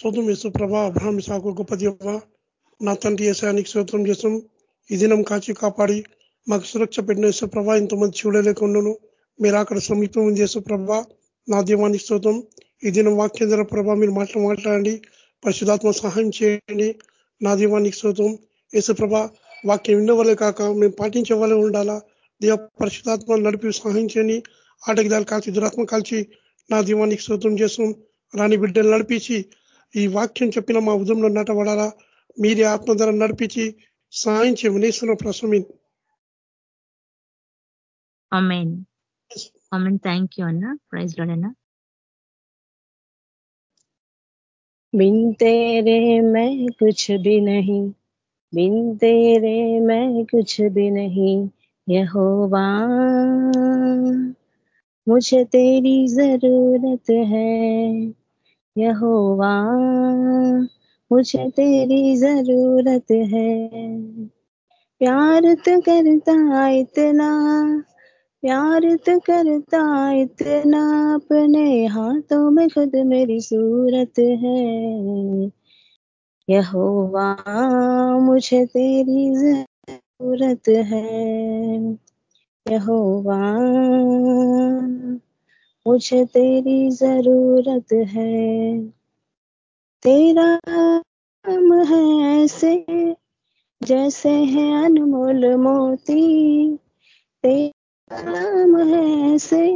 స్తోత్రం యేసు ప్రభా అబ్రహం సాకు గొప్ప దేవ. నా తండ్రి ఏసానికి స్తోత్రం చేస్తాం ఈ దినం కాచి కాపాడి మాకు సురక్ష పెట్టిన యేసు ప్రభా ఇంతమంది చూడలేకుండాను మీరు అక్కడ సమీపం చేసే ప్రభా నా దీవానికి స్తోత్రం. ఈ దినం వాక్యేంద్ర ప్రభా మీరు మాటలు మాట్లాడండి. పరిశుధాత్మ సహాయం చేయండి. నా దీవానికి స్తోత్రం. యేసు ప్రభా వాక్యం విన్నవలే కాక మేము పాటించే వాళ్ళే ఉండాలా? దేవ పరిశుధాత్మ నడిపి సహాయం చేయండి. ఆటగిదాలు కాల్చి దురాత్మ కాల్చి నా దీవానికి స్తోత్రం చేస్తాం రాని బిడ్డలు నడిపించి ఈ వాక్యం చెప్పిన మా ఉదయంలో నటబడాలా మీరే ఆత్మధర నడిపించి సాయం చేయమనేస్తున్న ప్రశ్న థ్యాంక్ యూ అన్న ప్రైజ్ లోనన్నా बिन तेरे मैं कुछ भी नहीं बिन तेरे मैं कुछ भी नहीं यहोवा मुझे तेरी जरूरत है यहोवा, मुझे तेरी ज़रूरत है। प्यार तो करता इतना, प्यार तो करता इतना, अपने हाथों में खुद मेरी सूरत है। यहोवा, मुझे तेरी ज़रूरत है। यहोवा मुझे तेरी ज़रूरत है। तेरा नाम है ऐसे, जैसे है अनमोल मोती। तेरा नाम है ऐसे,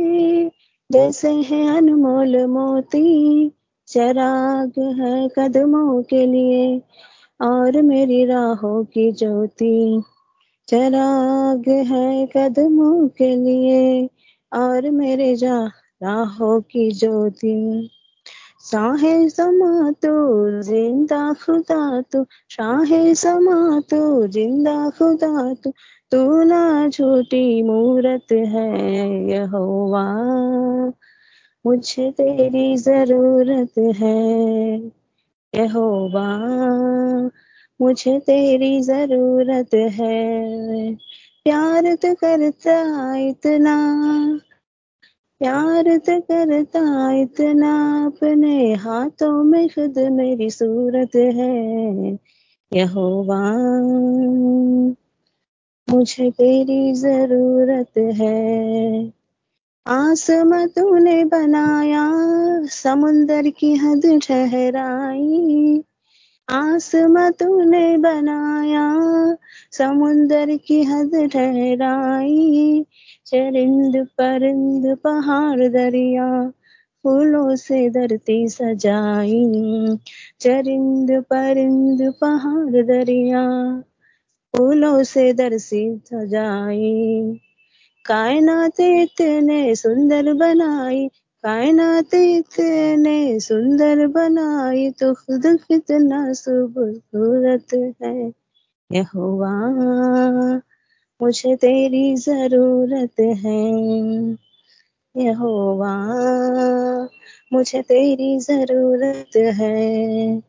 जैसे है अनमोल मोती। चराग है कदमों के लिए, और मेरी राहों की ज्योति। चराग है कदमों के लिए, और मेरे जा राहों की ज्योति। साहे समा तो ज़िंदा खुदा तू। शाहे समा तो ज़िंदा खुदा तू। तू ना झूठी मूरत है, यहोवा। मुझे तेरी ज़रूरत है, यहोवा। मुझे तेरी ज़रूरत है, प्यार तो करता इतना। प्यार तो करता इतना अपने हाथों में खुद मेरी सूरत है। यहोवा, मुझे तेरी ज़रूरत है। आसमा तूने बनाया, समुंदर की हद ठहराई। आसमा तूने बनाया, समुंदर की हद ठहराई, चरिंद परिंद पहाड़ दरिया, फूलों से धरती सजाई, चरिंद परिंद पहाड़ दरिया, फूलों से दरसी सजाई। कायनात इतने सुंदर बनाई कायनात इतने सुंदर बनाई तो खुद कितना खूबसूरत है। यहोवा मुझे तेरी ज़रूरत है। यहोवा मुझे तेरी ज़रूरत है।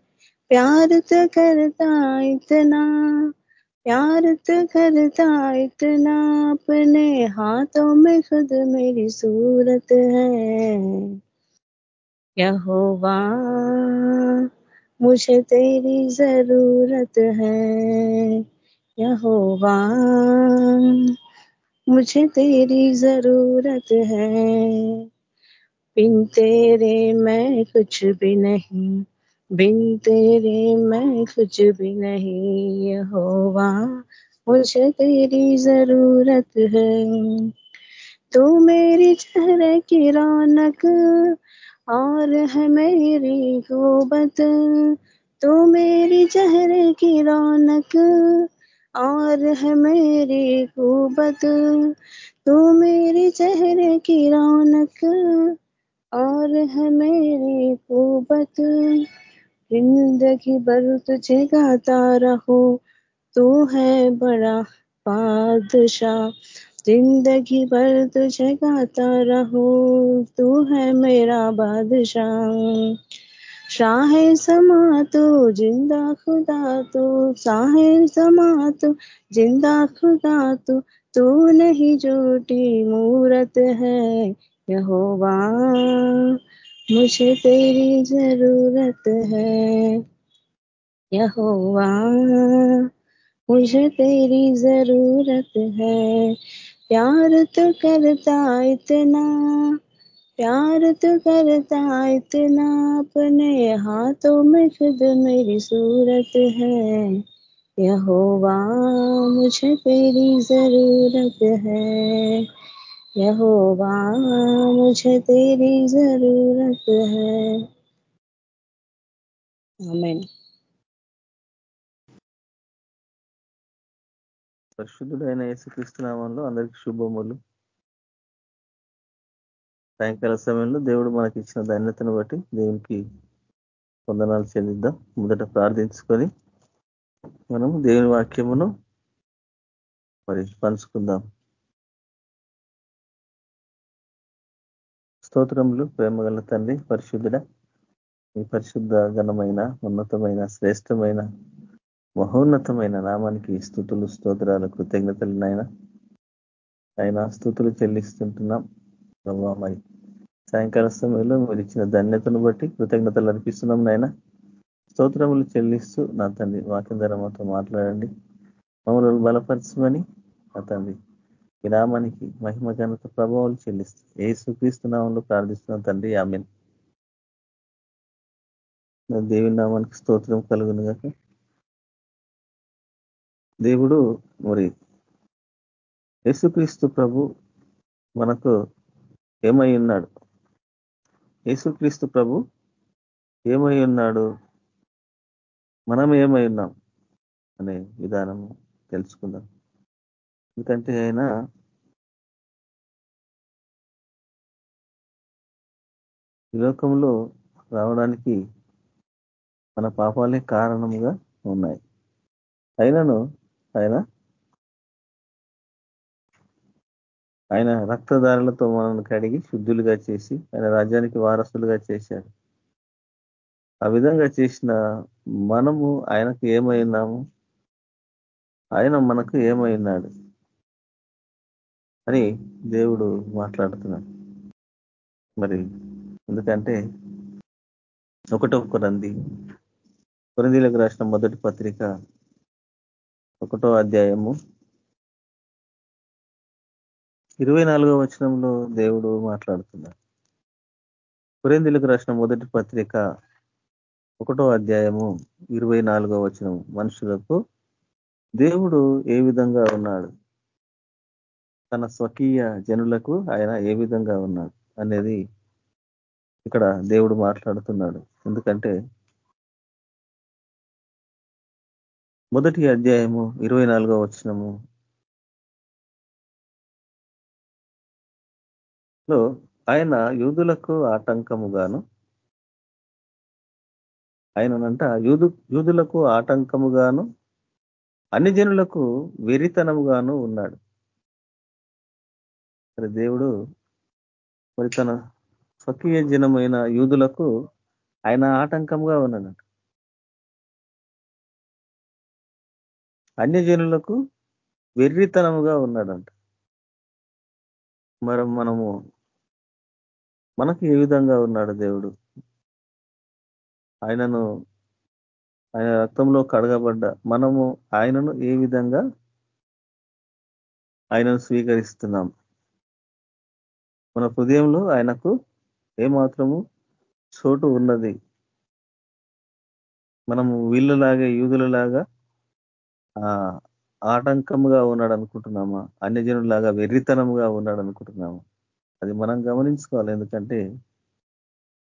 प्यार तो करता इतना प्यार तो करता इतना अपने हाथों में खुद मेरी सूरत है। यहोवा मुझे तेरी ज़रूरत है। यहोवा मुझे तेरी ज़रूरत है। बिन तेरे मैं कुछ भी नहीं। बिन तेरे मैं कुछ भी नहीं यहोवा मुझे तेरी ज़रूरत है। तू मेरी चेहरे की रौनक और है मेरी गोबत तू मेरी चेहरे की रौनक और है मेरी खूबत। तू मेरी चेहरे की रौनक और है मेरी खूबत। ज़िंदगी भर तुझे गाता रहो, तू है बड़ा बादशाह। ज़िंदगी भर तुझे गाता रहो, तू है मेरा बादशाह। शाहे समा तो ज़िंदा खुदा तो। शाह समा तो ज़िंदा खुदा तो। तू नहीं झूठी मूरत है, यहोवा। मुझे तेरी ज़रूरत है। यहोवा, मुझे तेरी ज़रूरत है। प्यार तो करता इतना, प्यार तो करता इतना, अपने हाथों में खुद मेरी सूरत है। यहोवा, मुझे तेरी ज़रूरत है। यहोवा मुझे तेरी जरूरत है आमीन పరిశుద్ధుడైన యేసుక్రీస్తు నామంలో అందరికి శుభములు సాయంకాల సమయంలో దేవుడు మనకి ఇచ్చిన ధన్యతను బట్టి దేవునికి వందనాలు చెల్లిద్దాం మొదట ప్రార్థించుకొని మనం దేవుని వాక్యమును మరి పంచుకుందాం స్తోత్రములు ప్రేమగల తండ్రి పరిశుద్ధుడ. మీ పరిశుద్ధ ఘనమైన ఉన్నతమైన శ్రేష్టమైన మహోన్నతమైన నామానికి స్థుతులు స్తోత్రాలు కృతజ్ఞతలు నాయన. ఆయన స్థుతులు చెల్లిస్తుంటున్నాం. ప్రభావ మరి సాయంకాల సమయంలో మీరు ఇచ్చిన ధన్యతను బట్టి కృతజ్ఞతలు అర్పిస్తున్నాం నాయన. స్తోత్రములు చెల్లిస్తూ నా తండ్రి వాక్యం మాతో మాట్లాడండి. మమ్మల్ని బలపరచమని నా తండ్రి ఈ నామానికి మహిమ ఘనత ప్రభావాలు చెల్లిస్తాయి ఏ సుఖిస్తున్నామని ప్రార్థిస్తున్నాం తండ్రి. ఆమెన్. దేవి నామానికి స్తోత్రం కలుగును గాక. దేవుడు మరి యేసుక్రీస్తు ప్రభు మనకు ఏమై ఉన్నాడు? యేసుక్రీస్తు ప్రభు ఏమై ఉన్నాడు? మనం ఏమై ఉన్నాం? అనే విధానం తెలుసుకుందాం. ఎందుకంటే ఆయన ఈ లోకంలో రావడానికి మన పాపాలే కారణముగా ఉన్నాయి. అయినను ఆయన ఆయన రక్తదారులతో మనల్ని కడిగి శుద్ధులుగా చేసి ఆయన రాజ్యానికి వారసులుగా చేశాడు. ఆ విధంగా చేసిన మనము ఆయనకు ఏమైనాము ఆయన మనకు ఏమైనాడు అని దేవుడు మాట్లాడుతున్నాడు. మరి ఎందుకంటే ఒకటో కొరంది కొరందీలకు రాసిన మొదటి పత్రిక ఒకటో అధ్యాయము ఇరవై నాలుగో వచనంలో దేవుడు మాట్లాడుతున్నాడు. పురేందులకు రాసిన మొదటి పత్రిక ఒకటో అధ్యాయము ఇరవై నాలుగో వచనం మనుషులకు దేవుడు ఏ విధంగా ఉన్నాడు? తన స్వకీయ జనులకు ఆయన ఏ విధంగా ఉన్నాడు అనేది ఇక్కడ దేవుడు మాట్లాడుతున్నాడు. ఎందుకంటే మొదటి అధ్యాయము ఇరవై నాలుగో వచ్చినము లో ఆయన యూదులకు ఆటంకముగాను ఆయననంట యూదు యూదులకు ఆటంకముగాను అన్ని జనులకు వెరితనముగాను ఉన్నాడు. మరి దేవుడు మరి తన స్వకీయ జనమైన యూదులకు ఆయన ఆటంకంగా ఉన్నాడంట. అన్యజనులకు వెర్రితనముగా ఉన్నాడంట. మరి మనము మనకు ఏ విధంగా ఉన్నాడు దేవుడు? ఆయనను ఆయన రక్తంలో కడగబడ్డ మనము ఆయనను ఏ విధంగా ఆయనను స్వీకరిస్తున్నాం? మన హృదయంలో ఆయనకు ఏమాత్రము చోటు ఉన్నది. మనము వీళ్ళలాగా యూదులలాగా ఆటంకముగా ఉన్నాడు అనుకుంటున్నామా అన్యజనులాగా వెర్రితనముగా ఉన్నాడు అనుకుంటున్నాము అది మనం గమనించుకోవాలి. ఎందుకంటే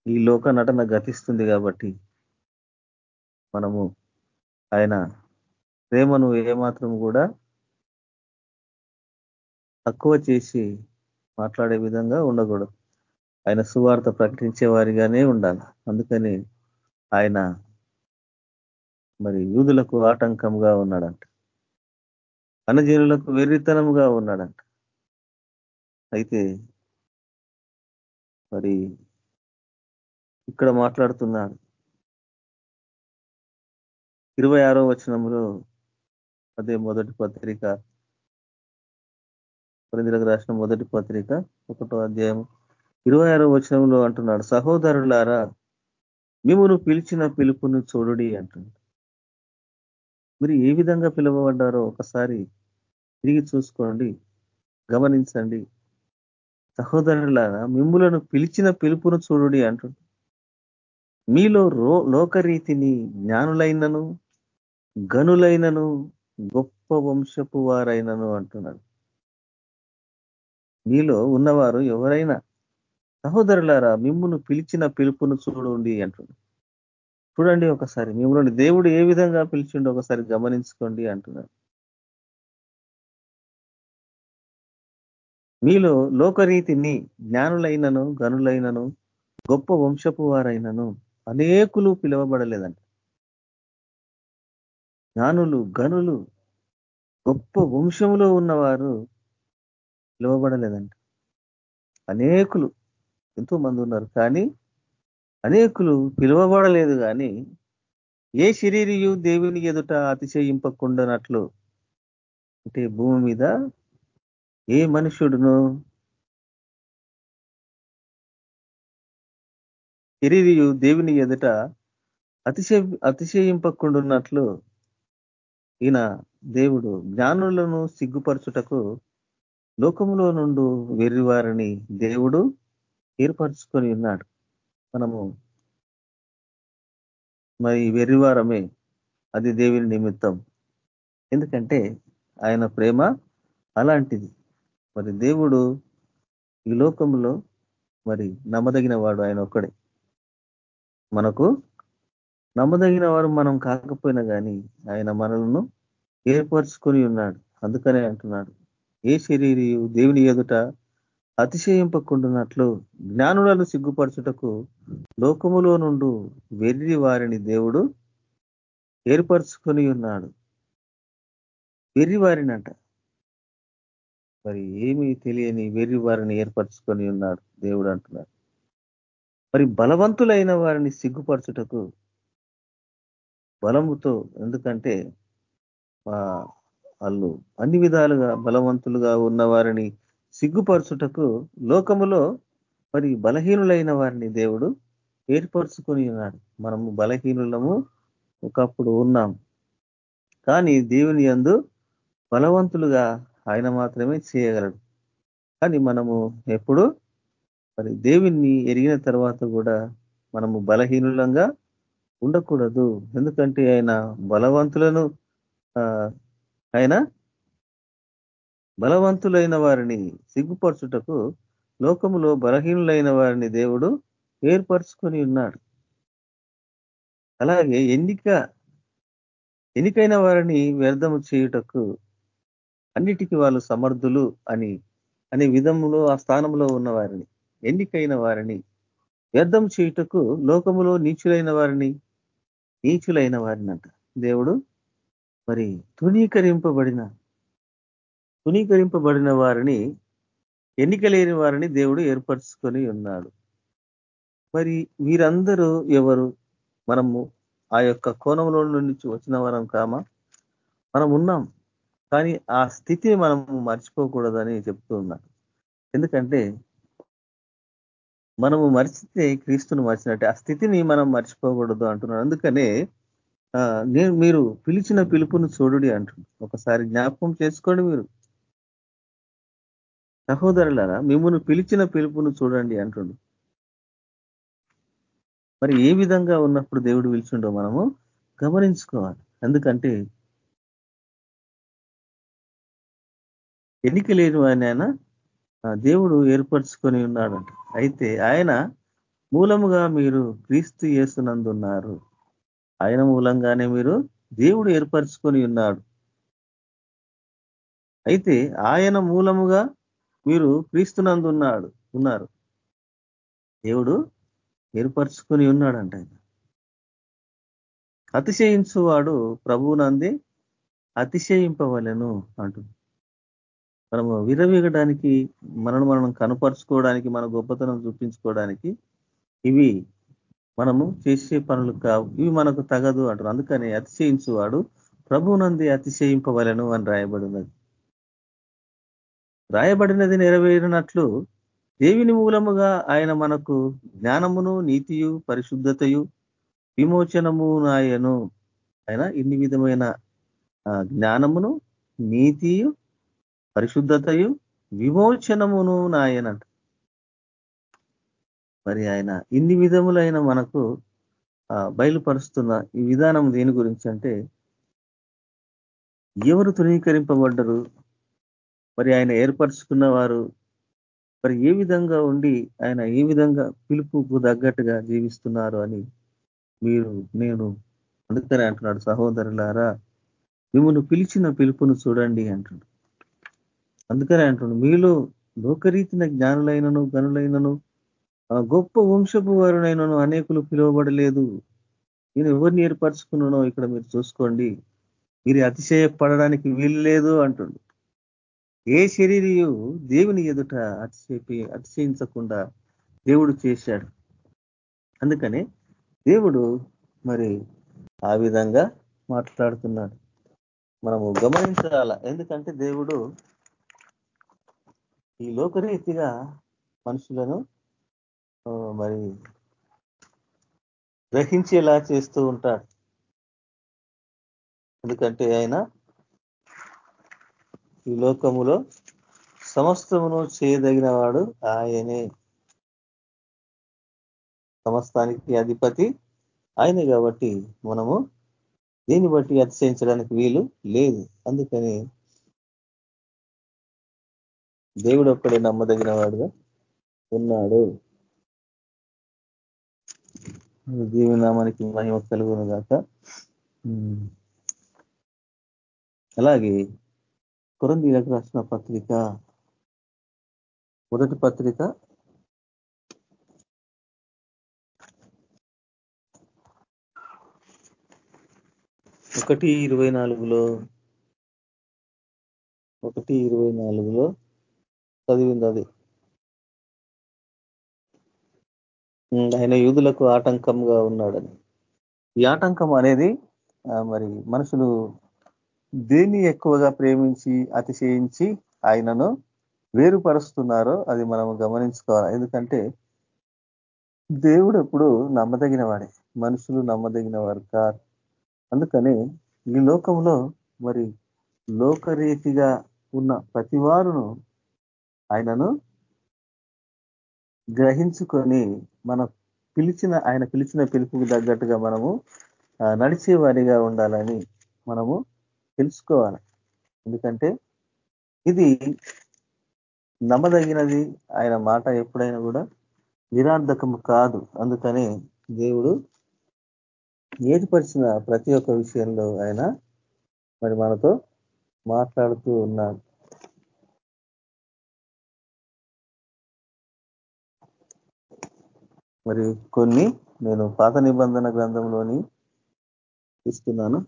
ఈ లోక నటన గతిస్తుంది కాబట్టి మనము ఆయన ప్రేమను ఏమాత్రం కూడా తక్కువ చేసి మాట్లాడే విధంగా ఉండకూడదు. ఆయన సువార్త ప్రకటించే వారిగానే ఉండాలి. అందుకని ఆయన మరి యూదులకు ఆటంకంగా ఉన్నాడంట. అనజీనులకు వెర్రితనముగా ఉన్నాడంట. అయితే మరి ఇక్కడ మాట్లాడుతున్నాడు ఇరవై ఆరో వచనంలో అదే మొదటి పత్రిక కొరిందులకు రాసిన మొదటి పత్రిక ఒకటో అధ్యాయం ఇరవై ఆరో వచనంలో అంటున్నాడు సహోదరులారా మిమ్మను పిలిచిన పిలుపును చూడుడి అంటున్నాడు. మీరు ఏ విధంగా పిలువబడ్డారో ఒకసారి తిరిగి చూసుకోండి గమనించండి. సహోదరులారా మిమ్ములను పిలిచిన పిలుపును చూడుడి అంటుంది మీలో లోకరీతిని జ్ఞానులైనను గనులైనను గొప్ప వంశపు వారైనను అంటున్నాడు. మీలో ఉన్నవారు ఎవరైనా సహోదరులారా మిమ్మును పిలిచిన పిలుపును చూడండి అంటున్నాడు. చూడండి ఒకసారి మిమ్మల్ని దేవుడు ఏ విధంగా పిలిచిండో ఒకసారి గమనించుకోండి అంటున్నాడు. మీలో లోకరీతిని జ్ఞానులైనను గనులైనను గొప్ప వంశపు వారైనను అనేకులు పిలువబడలేదంట. జ్ఞానులు గనులు గొప్ప వంశములో ఉన్నవారు పిలువబడలేదంట. అనేకులు ఎంతో మంది ఉన్నారు. కానీ అనేకులు పిలువబడలేదు కానీ ఏ శరీరియు దేవుని ఎదుట అతిశయింపకుండానట్లు అంటే భూమి మీద ఏ మనుషుడును శరీరియు దేవుని ఎదుట అతిశయ అతిశయింపకుండున్నట్లు ఈయన దేవుడు జ్ఞానులను సిగ్గుపరచుటకు లోకంలో నుండు వెర్రివారిని దేవుడు ఏర్పరచుకొని ఉన్నాడు. మనము మరి వెర్రివారమే అది దేవుని నిమిత్తం. ఎందుకంటే ఆయన ప్రేమ అలాంటిది. మరి దేవుడు ఈ లోకంలో మరి నమ్మదగిన వాడు ఆయన ఒక్కడే. మనకు నమ్మదగిన వారు మనం కాకపోయినా కానీ ఆయన మనలను ఏర్పరచుకొని ఉన్నాడు. అందుకనే అంటున్నాడు. ఏ శరీరియు దేవుని ఎదుట అతిశయింపకుండున్నట్లు జ్ఞానులను సిగ్గుపరచుటకు లోకములో నుండు వెర్రి వారిని దేవుడు ఏర్పరచుకొని ఉన్నాడు వెర్రి వారినంట. మరి ఏమీ తెలియని వెర్రి వారిని ఏర్పరచుకొని ఉన్నాడు దేవుడు అంటున్నాడు. మరి బలవంతులైన వారిని సిగ్గుపరచుటకు బలముతో ఎందుకంటే వాళ్ళు అన్ని విధాలుగా బలవంతులుగా ఉన్న వారిని సిగ్గుపరచుటకు లోకములో మరి బలహీనులైన వారిని దేవుడు ఏర్పరచుకొని ఉన్నాడు. మనము బలహీనులము ఒకప్పుడు ఉన్నాం. కానీ దేవుని అందు బలవంతులుగా ఆయన మాత్రమే చేయగలడు. కానీ మనము ఎప్పుడు మరి దేవుణ్ణి ఎరిగిన తర్వాత కూడా మనము బలహీనులంగా ఉండకూడదు. ఎందుకంటే ఆయన బలవంతులను ఆయన బలవంతులైన వారిని సిగ్గుపరచుటకు లోకములో బలహీనులైన వారిని దేవుడు ఏర్పరచుకొని ఉన్నాడు. అలాగే ఎన్నిక ఎన్నికైన వారిని వ్యర్థము చేయుటకు అన్నిటికీ వాళ్ళు సమర్థులు అని అనే విధములో ఆ స్థానంలో ఉన్న వారిని ఎన్నికైన వారిని వ్యర్థం చేయుటకు లోకములో నీచులైన వారిని నీచులైన వారిని అంట. దేవుడు మరి తునీకరింపబడిన తునీకరింపబడిన వారిని ఎన్నికలేని వారిని దేవుడు ఏర్పరచుకొని ఉన్నాడు. మరి వీరందరూ ఎవరు? మనము ఆ యొక్క కోణంలో నుంచి వచ్చిన వరం కామా? మనం ఉన్నాం కానీ ఆ స్థితిని మనము మర్చిపోకూడదని చెప్తూ ఉన్నాను ఎందుకంటే మనము మర్చితే క్రీస్తును మర్చినట్టే ఆ స్థితిని మనం మర్చిపోకూడదు అంటున్నాడు. అందుకనే నేను మీరు పిలిచిన పిలుపును చూడుడి అంటుంది ఒకసారి జ్ఞాపకం చేసుకోండి మీరు. సహోదరులారా మిమ్మల్ని పిలిచిన పిలుపును చూడండి అంటుండు మరి ఏ విధంగా ఉన్నప్పుడు దేవుడు పిలిచిండో మనము గమనించుకోవాలి. ఎందుకంటే ఎన్నిక లేని ఆయన దేవుడు ఏర్పరచుకొని ఉన్నాడంట. అయితే ఆయన మూలముగా మీరు క్రీస్తు చేస్తున్నందున్నారు ఆయన మూలంగానే మీరు దేవుడు ఏర్పరచుకొని ఉన్నాడు. అయితే ఆయన మూలముగా మీరు క్రీస్తునందున్నాడు ఉన్నారు. దేవుడు ఏర్పరచుకొని ఉన్నాడంట ఆయన. అతిశయించువాడు ప్రభువునంది అతిశయింపవలను అంటుంది మనము విరవీగడానికి మనను మనం కనపరుచుకోవడానికి మన గొప్పతనం చూపించుకోవడానికి ఇవి మనము చేసే పనులు కావు. ఇవి మనకు తగదు అంటారు. అందుకని అతిశయించువాడు ప్రభునంది అతిశయింపవలను అని రాయబడినది. రాయబడినది నెరవేరినట్లు దేవుని మూలముగా ఆయన మనకు జ్ఞానమును నీతియు పరిశుద్ధతయు విమోచనము నాయను. ఆయన ఇన్ని విధమైన జ్ఞానమును నీతియు పరిశుద్ధతయు విమోచనమును నాయనంట. మరి ఆయన ఇన్ని విధములైన మనకు బయలుపరుస్తున్న ఈ విధానం దేని గురించి అంటే ఎవరు తృణీకరింపబడ్డరు? మరి ఆయన ఏర్పరచుకున్న వారు మరి ఏ విధంగా ఉండి ఆయన ఏ విధంగా పిలుపుకు తగ్గట్టుగా జీవిస్తున్నారు అని మీరు నేను అందుకనే అంటున్నాడు సహోదరులారా మిమ్మల్ని పిలిచిన పిలుపును చూడండి అంటున్నాడు. అందుకనే అంటున్నాడు మీలో లోకరీతిన జ్ఞానులైనను గనులైనను గొప్ప వంశపు వారునైనాను అనేకులు పిలువబడలేదు. నేను ఎవరిని ఏర్పరచుకున్నానో ఇక్కడ మీరు చూసుకోండి. మీరు అతిశయపడడానికి వీలు లేదు అంటుండు. ఏ శరీరియు దేవుని ఎదుట అతిశయపి అతిశయించకుండా దేవుడు చేశాడు. అందుకనే దేవుడు మరి ఆ విధంగా మాట్లాడుతున్నాడు. మనము గమనించాల? ఎందుకంటే దేవుడు ఈ లోకరీతిగా మనుషులను మరి గ్రహించేలా చేస్తూ ఉంటాడు. ఎందుకంటే ఆయన ఈ లోకములో సమస్తమును చేయదగిన వాడు ఆయనే. సమస్తానికి అధిపతి ఆయనే కాబట్టి మనము దీన్ని బట్టి అతిశయించడానికి వీలు లేదు. అందుకని దేవుడు ఒక్కడే నమ్మదగిన వాడుగా ఉన్నాడు. జీవనామానికి మహిమ కలుగును గాక. అలాగే కొరందీలకు రాసిన పత్రిక మొదటి పత్రిక ఒకటి ఇరవై నాలుగులో ఒకటి ఇరవై నాలుగులో చదివింది అది. ఆయన యూదులకు ఆటంకంగా ఉన్నాడని. ఈ ఆటంకం అనేది మరి మనుషులు దేన్ని ఎక్కువగా ప్రేమించి అతిశయించి ఆయనను వేరుపరుస్తున్నారో అది మనం గమనించుకోవాలి. ఎందుకంటే దేవుడు ఎప్పుడు నమ్మదగిన వాడే మనుషులు నమ్మదగిన వారు కాదు అందుకని ఈ లోకంలో మరి లోకరీతిగా ఉన్న ప్రతి వారును ఆయనను గ్రహించుకొని మన పిలిచిన ఆయన పిలిచిన పిలుపుకు తగ్గట్టుగా మనము నడిచే వారిగా ఉండాలని మనము తెలుసుకోవాలి. ఎందుకంటే ఇది నమ్మదగినది ఆయన మాట ఎప్పుడైనా కూడా నిరార్థకము కాదు. అందుకనే దేవుడు ఏర్పరిచిన ప్రతి ఒక్క విషయంలో ఆయన మరి మనతో మాట్లాడుతూ ఉన్నాడు. మరి కొన్ని నేను పాత నిబంధన గ్రంథంలోని ఇస్తున్నాను.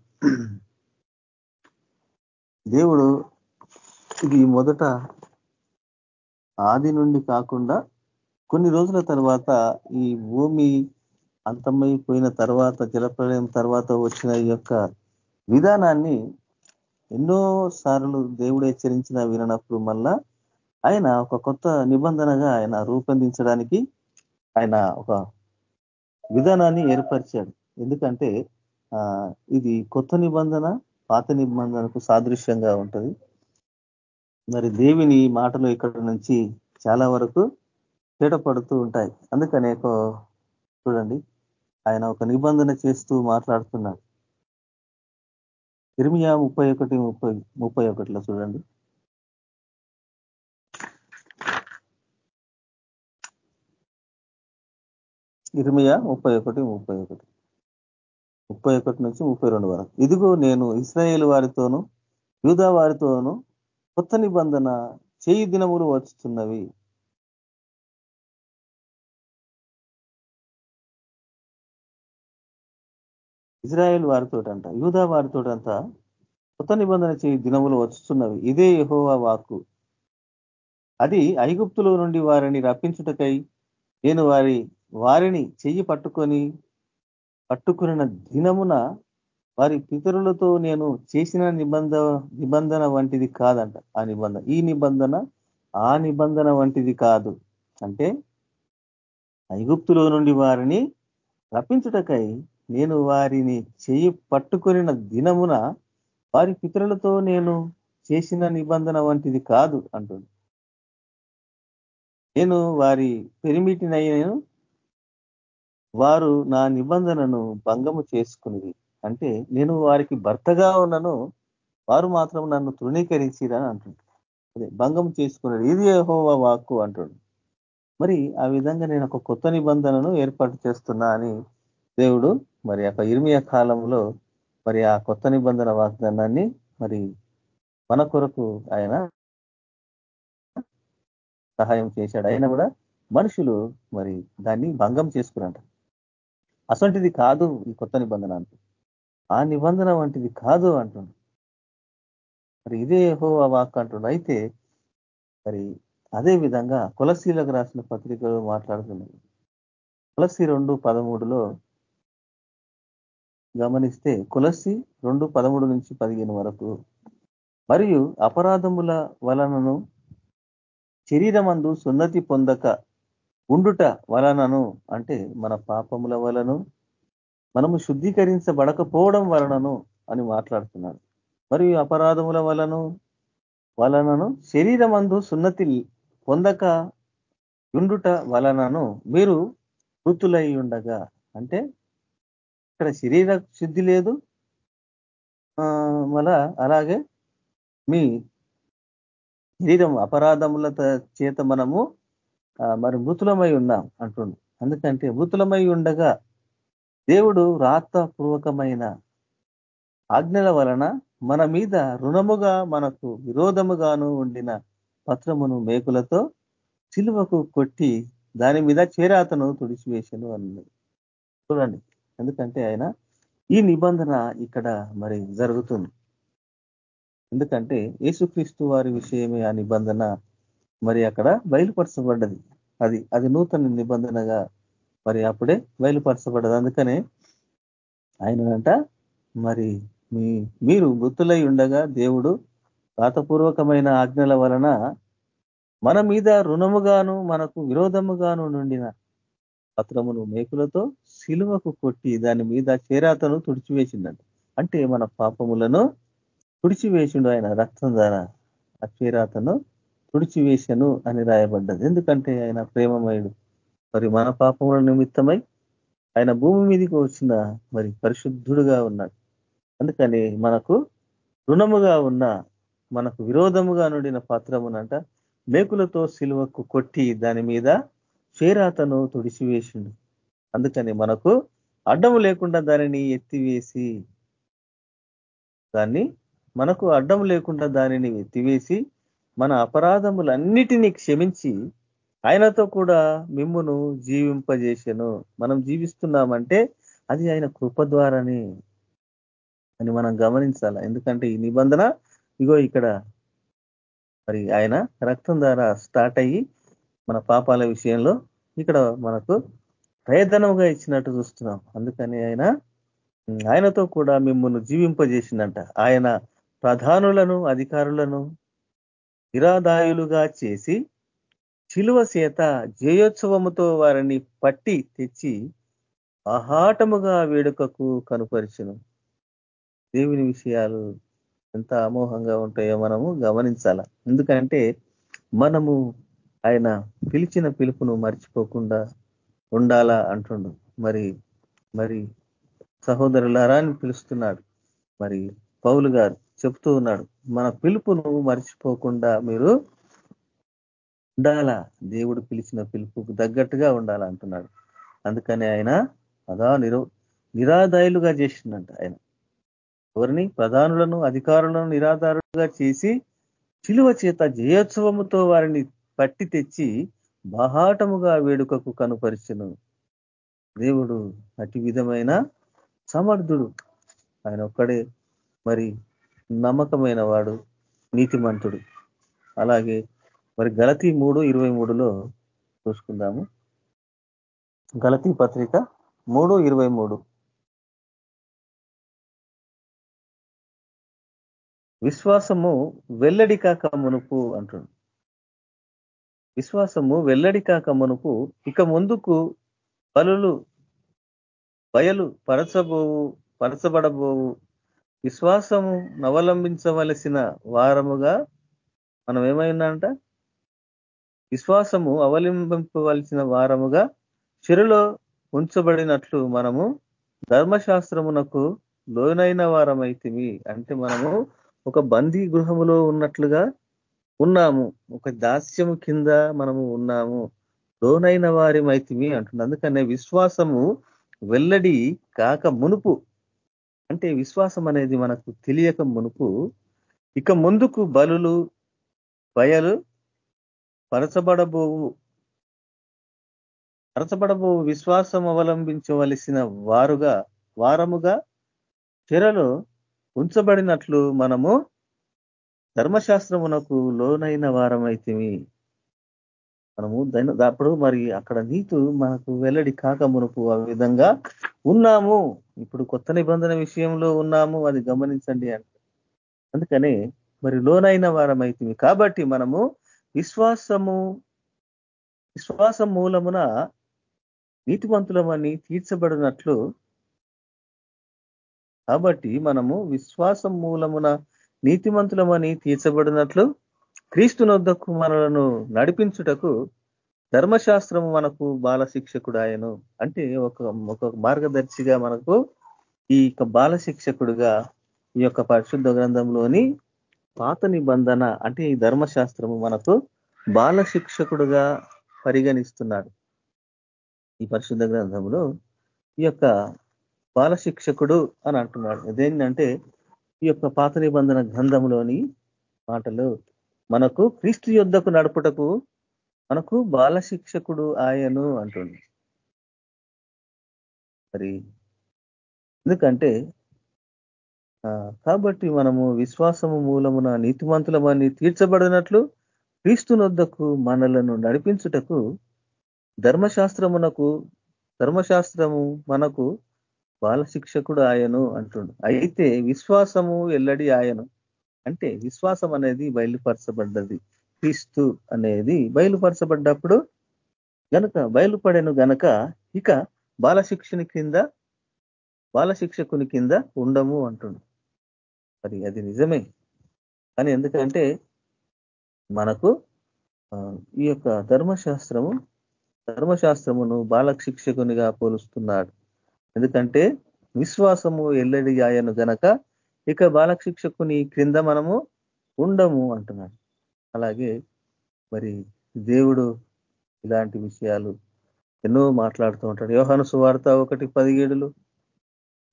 దేవుడు ఇది మొదట ఆది నుండి కాకుండా కొన్ని రోజుల తర్వాత ఈ భూమి అంతమైపోయిన తర్వాత జలప్రలయం తర్వాత వచ్చిన ఈ యొక్క విధానాన్ని ఎన్నో సార్లు దేవుడు హెచ్చరించిన వినప్పుడు మళ్ళా ఆయన ఒక కొత్త నిబంధనగా ఆయన రూపొందించడానికి ఆయన ఒక విధానాన్ని ఏర్పరిచాడు. ఎందుకంటే ఇది కొత్త నిబంధన పాత నిబంధనకు సాదృశ్యంగా ఉంటుంది. మరి దేవిని మాటలు ఇక్కడ నుంచి చాలా వరకు పడుతూ ఉంటాయి. అందుకనే చూడండి ఆయన ఒక నిబంధన చేస్తూ మాట్లాడుతున్నాడు. ఇరిమియా ముప్పై ఒకటి ముప్పై ముప్పై ఒకటిలో చూడండి. ఇర్మియా ముప్పై ఒకటి ముప్పై ఒకటి. ముప్పై ఒకటి నుంచి ముప్పై రెండు వరకు. ఇదిగో నేను ఇస్రాయేల్ వారితోనూ యూదా వారితోనూ కొత్త నిబంధన చేయి దినములు వచ్చుతున్నవి ఇజ్రాయెల్ వారితోటంట యూదా వారితోటంట కొత్త నిబంధన చేయి దినములు వచ్చుతున్నవి ఇదే యహోవా వాక్కు. అది ఐగుప్తులో నుండి వారిని రప్పించుటకై నేను వారి వారిని చెయ్యి పట్టుకొని పట్టుకున్న దినమున వారి పితరులతో నేను చేసిన నిబంధ నిబంధన వంటిది కాదంట. ఆ నిబంధన ఈ నిబంధన ఆ నిబంధన వంటిది కాదు. అంటే ఐగుప్తులో నుండి వారిని రప్పించుటకై నేను వారిని చేయి పట్టుకున్న దినమున వారి పితరులతో నేను చేసిన నిబంధన వంటిది కాదు అంటుంది. నేను వారి పెరిమిటినయ్యను వారు నా నిబంధనను భంగము చేసుకునేది అంటే నేను వారికి భర్తగా ఉన్నను వారు మాత్రం నన్ను తృణీకరించిరని అంటుంది అదే భంగం చేసుకున్నాడు ఇది హోవా వాక్కు అంటాడు. మరి ఆ విధంగా నేను ఒక కొత్త నిబంధనను ఏర్పాటు చేస్తున్నా అని దేవుడు మరి ఆ ఇర్మియా కాలంలో మరి ఆ కొత్త నిబంధన వాగ్దానాన్ని మరి మన కొరకు ఆయన సహాయం చేశాడు. అయినా కూడా మనుషులు మరి దాన్ని భంగం చేసుకురంట అసంటిది కాదు ఈ కొత్త నిబంధన అంటూ. ఆ నిబంధన వంటిది కాదు అంటుండు. మరి ఇదే హో వాక్ అంటుండు. అయితే మరి అదే విధంగా కులసీలకు రాసిన పత్రికలు మాట్లాడుతున్నాయి కులసి రెండు పదమూడులో గమనిస్తే కులసి రెండు పదమూడు నుంచి పదిహేను వరకు మరియు అపరాధముల వలనను శరీరమందు సున్నతి పొందక ఉండుట వలనను అంటే మన పాపముల వలను మనము శుద్ధీకరించబడకపోవడం వలనను అని మాట్లాడుతున్నాడు. మరియు అపరాధముల వలను వలనను శరీరమందు సున్నతి పొందక ఉండుట వలనను మీరు మృతులై ఉండగా. అంటే ఇక్కడ శరీర శుద్ధి లేదు. మళ్ళా అలాగే మీ శరీరం అపరాధముల చేత మనము మరి మృతులమై ఉన్నాం అంటుండు. ఎందుకంటే మృతులమై ఉండగా దేవుడు రాతపూర్వకమైన ఆజ్ఞల వలన మన మీద రుణముగా మనకు విరోధముగాను ఉండిన పత్రమును మేకులతో చిలువకు కొట్టి దాని మీద చేరాతను తుడిచివేసను అన్నది. చూడండి ఎందుకంటే ఆయన ఈ నిబంధన ఇక్కడ మరి జరుగుతుంది. ఎందుకంటే యేసుక్రీస్తు వారి విషయమే ఆ నిబంధన మరి అక్కడ బయలుపరచబడ్డది. అది అది నూతన నిబంధనగా మరి అప్పుడే బయలుపరచబడ్డది. అందుకనే ఆయనంట మరి మీ మీరు గుర్తులై ఉండగా దేవుడు రాతపూర్వకమైన ఆజ్ఞల వలన మన మీద రుణముగాను మనకు విరోధముగాను నుండిన పత్రమును మేకులతో సిలువకు కొట్టి దాని మీద చేరాతను తుడిచివేసిందంట. అంటే మన పాపములను తుడిచివేసిండు ఆయన రక్తం ద్వారా ఆ చేరాతను తుడిచివేశను అని రాయబడ్డది. ఎందుకంటే ఆయన ప్రేమమయుడు. మరి మన పాపముల నిమిత్తమై ఆయన భూమి మీదకి వచ్చిన మరి పరిశుద్ధుడుగా ఉన్నాడు. అందుకని మనకు రుణముగా ఉన్న మనకు విరోధముగా నుండిన పాత్రమునంట మేకులతో సిలువకు కొట్టి దాని మీద చేరాతను తుడిచివేసిండు. అందుకని మనకు అడ్డము లేకుండా దానిని ఎత్తివేసి దాన్ని మనకు అడ్డం లేకుండా దానిని ఎత్తివేసి మన అపరాధములన్నిటినీ క్షమించి ఆయనతో కూడా మిమ్మును జీవింపజేసను. మనం జీవిస్తున్నామంటే అది ఆయన కృప ద్వారానే అని మనం గమనించాల. ఎందుకంటే ఈ నిబంధన ఇగో ఇక్కడ మరి ఆయన రక్తం ద్వారా స్టార్ట్ అయ్యి మన పాపాల విషయంలో ఇక్కడ మనకు ప్రయత్నముగా ఇచ్చినట్టు చూస్తున్నాం. అందుకని ఆయన ఆయనతో కూడా మిమ్మల్ని జీవింపజేసిందంట. ఆయన ప్రధానులను అధికారులను నిరాదాయులుగా చేసి శిలువ చేత జయోత్సవముతో వారిని పట్టి తెచ్చి ఆహాటముగా వేడుకకు కనుపరిచను. దేవుని విషయాలు ఎంత అమోహంగా ఉంటాయో మనము గమనించాల. ఎందుకంటే మనము ఆయన పిలిచిన పిలుపును మర్చిపోకుండా ఉండాలా అంటుండు. మరి మరి సహోదరులారా అని పిలుస్తున్నాడు. మరి పౌలు గారు చెప్తూ ఉన్నాడు మన పిలుపును మర్చిపోకుండా మీరు ఉండాలా? దేవుడు పిలిచిన పిలుపుకు తగ్గట్టుగా ఉండాలా? అంటున్నాడు. అందుకని ఆయన అదా నిరో నిరాదాయులుగా చేసిందంట ఆయన. ఎవరిని? ప్రధానులను అధికారులను నిరాధారులుగా చేసి చిలువ చేత జయోత్సవముతో వారిని పట్టి తెచ్చి బహాటముగా వేడుకకు కనుపరిచను. దేవుడు అటు విధమైన సమర్థుడు. ఆయన ఒక్కడే. మరి నమ్మకమైన వాడు నీతిమంతుడు. అలాగే మరి గలతీ మూడు ఇరవై మూడులో చూసుకుందాము. గలతీ పత్రిక మూడు ఇరవై మూడు. విశ్వాసము వెల్లడి కాక మునుపు అంటుడు. విశ్వాసము వెల్లడి కాక మునుపు ఇక ముందుకు బలులు బయలు పరచబోవు పరచబడబోవు. విశ్వాసము అవలంబించవలసిన వారముగా మనం ఏమైందంట విశ్వాసము అవలంబింపవలసిన వారముగా చెరులో ఉంచబడినట్లు మనము ధర్మశాస్త్రమునకు లోనైన వారమైతివి అంటే మనము ఒక బందీ గృహములో ఉన్నట్లుగా ఉన్నాము. ఒక దాస్యము కింద మనము ఉన్నాము. లోనైన వారిమైతివి అంటుంది అందుకనే విశ్వాసము వెల్లడి కాక మునుపు అంటే విశ్వాసం అనేది మనకు తెలియక మునుపు ఇక ముందుకు బలులు బయలు పరచబడబోవు పరచబడబోవు విశ్వాసం అవలంబించవలసిన వారుగా వారముగా చెరలో ఉంచబడినట్లు మనము ధర్మశాస్త్రమునకు లోనైన వారమైతివి మనము అప్పుడు మరి అక్కడ నీతు మనకు వెల్లడి కాక మునుపు ఆ విధంగా ఉన్నాము. ఇప్పుడు కొత్త నిబంధన విషయంలో ఉన్నాము అది గమనించండి అంటే. అందుకనే మరి లోనైన వారమైతివి కాబట్టి మనము విశ్వాసము విశ్వాసం మూలమున నీతివంతులమని తీర్చబడినట్లు కాబట్టి మనము విశ్వాసం మూలమున నీతిమంతులమని తీర్చబడినట్లు క్రీస్తునొద్దకు మనలను నడిపించుటకు ధర్మశాస్త్రం మనకు బాలశిక్షకుడు ఆయన ఆయను అంటే ఒక ఒక మార్గదర్శిగా మనకు ఈ యొక్క బాలశిక్షకుడుగా ఈ యొక్క పరిశుద్ధ గ్రంథంలోని పాత నిబంధన అంటే ఈ ధర్మశాస్త్రము మనకు బాల శిక్షకుడుగా పరిగణిస్తున్నాడు. ఈ పరిశుద్ధ గ్రంథంలో ఈ యొక్క బాలశిక్షకుడు అని అంటున్నాడు. అదేంటంటే ఈ యొక్క పాత నిబంధన గ్రంథంలోని మాటలు మనకు క్రీస్తు యుద్ధకు నడుపుటకు మనకు బాల శిక్షకుడు ఆయను అంటుంది మరి ఎందుకంటే కాబట్టి మనము విశ్వాసము మూలమున నీతిమంతులమని తీర్చబడినట్లు క్రీస్తునొద్దకు మనలను నడిపించుటకు ధర్మశాస్త్రమునకు ధర్మశాస్త్రము మనకు బాల శిక్షకుడు ఆయను అంటుండు. అయితే విశ్వాసము ఎల్లడి ఆయను. అంటే విశ్వాసం అనేది బయలుపరచబడ్డది. క్రీస్తు అనేది బయలుపరచబడ్డప్పుడు గనక బయలుపడెను గనక ఇక బాలశిక్షని కింద బాలశిక్షకుని కింద ఉండము అంటుండు. అది అది నిజమే. కానీ ఎందుకంటే మనకు ఈ యొక్క ధర్మశాస్త్రము ధర్మశాస్త్రమును బాలశిక్షకునిగా పోలుస్తున్నాడు. ఎందుకంటే విశ్వాసము ఎల్లడి ఆయను గనక ఇక బాలశిక్షకుని క్రింద మనము ఉండము అంటున్నాడు. అలాగే మరి దేవుడు ఇలాంటి విషయాలు ఎన్నో మాట్లాడుతూ ఉంటాడు. యోహాను సువార్త ఒకటి పదిహేడులు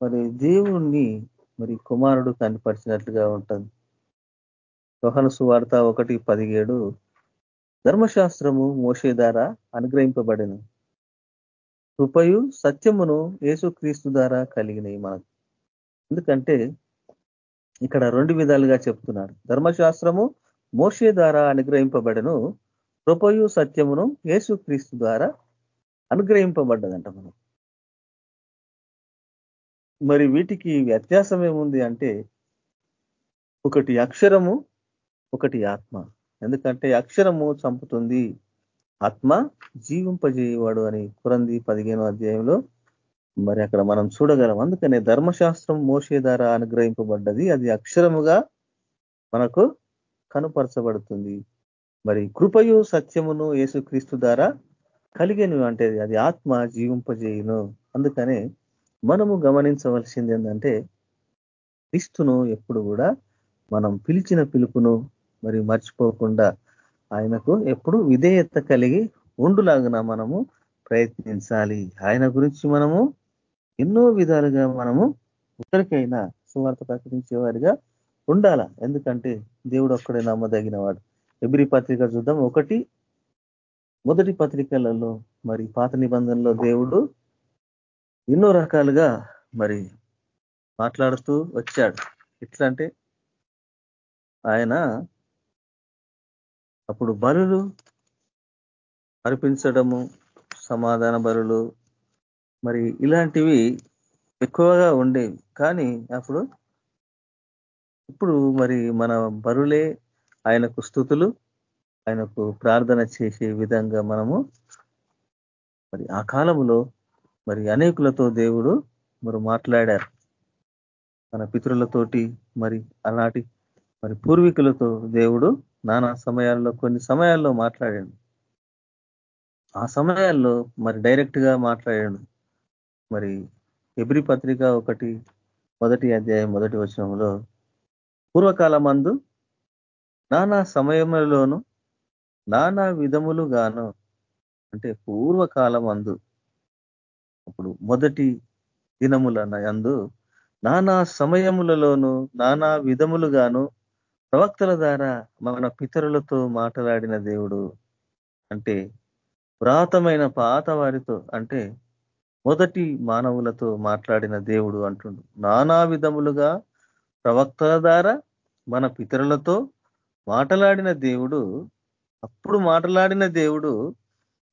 మరి దేవుణ్ణి మరి కుమారుడు కనిపరిచినట్లుగా ఉంటుంది. యోహాను సువార్త ఒకటి పదిహేడు ధర్మశాస్త్రము మోసే ద్వారా అనుగ్రహింపబడిన కృపయు సత్యమును యేసుక్రీస్తు ద్వారా కలిగినాయి మనకు. ఎందుకంటే ఇక్కడ రెండు విధాలుగా చెప్తున్నాడు. ధర్మశాస్త్రము మోషే ద్వారా అనుగ్రహింపబడను కృపయు సత్యమును యేసుక్రీస్తు ద్వారా అనుగ్రహింపబడ్డదంట మనం మరి వీటికి వ్యత్యాసం ఏముంది అంటే ఒకటి అక్షరము ఒకటి ఆత్మ. ఎందుకంటే అక్షరము చంపుతుంది. ఆత్మ జీవింపజేయవాడు అని కురంది పదిహేను అధ్యాయంలో మరి అక్కడ మనం చూడగలం. అందుకనే ధర్మశాస్త్రం మోసే ద్వారా అనుగ్రహింపబడ్డది. అది అక్షరముగా మనకు కనుపరచబడుతుంది. మరి కృపయు సత్యమును యేసుక్రీస్తు ద్వారా కలిగేను అంటే అది ఆత్మ జీవింపజేయును. అందుకనే మనము గమనించవలసింది ఏంటంటే క్రీస్తును ఎప్పుడు కూడా మనం పిలిచిన పిలుపును మరి మర్చిపోకుండా ఆయనకు ఎప్పుడు విధేయత కలిగి ఉండులాగున మనము ప్రయత్నించాలి. ఆయన గురించి మనము ఎన్నో విధాలుగా మనము ఒకరికైనా సువార్త ప్రకటించే వారిగా ఉండాల? ఎందుకంటే దేవుడు ఒక్కడే నమ్మదగిన వాడు ఎబ్రి పత్రిక చూద్దాం. ఒకటి మొదటి పత్రికలలో మరి పాత నిబంధనలో దేవుడు ఎన్నో రకాలుగా మరి మాట్లాడుతూ వచ్చాడు. ఎట్లా అంటే ఆయన అప్పుడు బరులు అర్పించడము సమాధాన బలులు మరి ఇలాంటివి ఎక్కువగా ఉండేవి. కానీ అప్పుడు ఇప్పుడు మరి మన బరులే ఆయనకు స్థుతులు ఆయనకు ప్రార్థన చేసే విధంగా మనము మరి ఆ కాలంలో మరి అనేకులతో దేవుడు మరి మాట్లాడారు. మన పితృలతోటి మరి అలాంటి మరి పూర్వీకులతో దేవుడు నానా సమయాల్లో కొన్ని సమయాల్లో మాట్లాడాడు. ఆ సమయాల్లో మరి డైరెక్ట్గా మాట్లాడాడు. మరి ఎబ్రి పత్రిక ఒకటి మొదటి అధ్యాయం మొదటి వచనంలో పూర్వకాలమందు నానా సమయములలోను నానా విధములుగాను అంటే పూర్వకాలం అందు అప్పుడు మొదటి దినముల అందు నానా సమయములలోను నానా విధములుగాను ప్రవక్తల ద్వారా మన పితరులతో మాట్లాడిన దేవుడు అంటే పురాతమైన పాత వారితో అంటే మొదటి మానవులతో మాట్లాడిన దేవుడు అంటుండు. నానా విధములుగా ప్రవక్తల ద్వారా మన పితరులతో మాట్లాడిన దేవుడు అప్పుడు మాట్లాడిన దేవుడు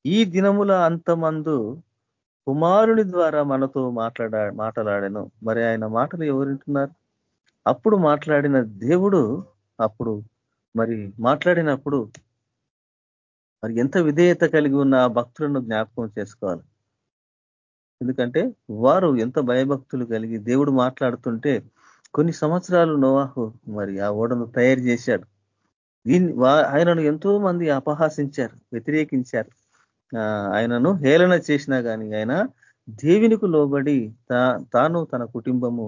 ఈ దినముల అంతమందు కుమారుని ద్వారా మనతో మాట్లాడా మాట్లాడాను. మరి ఆయన మాటలు ఎవరింటున్నారు? అప్పుడు మాట్లాడిన దేవుడు అప్పుడు మరి మాట్లాడినప్పుడు మరి ఎంత విధేయత కలిగి ఉన్న భక్తులను జ్ఞాపకం చేసుకోవాలి. ఎందుకంటే వారు ఎంత భయభక్తులు కలిగి దేవుడు మాట్లాడుతుంటే కొన్ని సంవత్సరాలు నోవాహు మరి ఆ ఓడను తయారు చేశాడు. దీన్ని ఆయనను ఎంతో మంది అపహాసించారు వ్యతిరేకించారు. ఆయనను హేళన చేసినా కానీ ఆయన దేవునికి లోబడి తాను తన కుటుంబము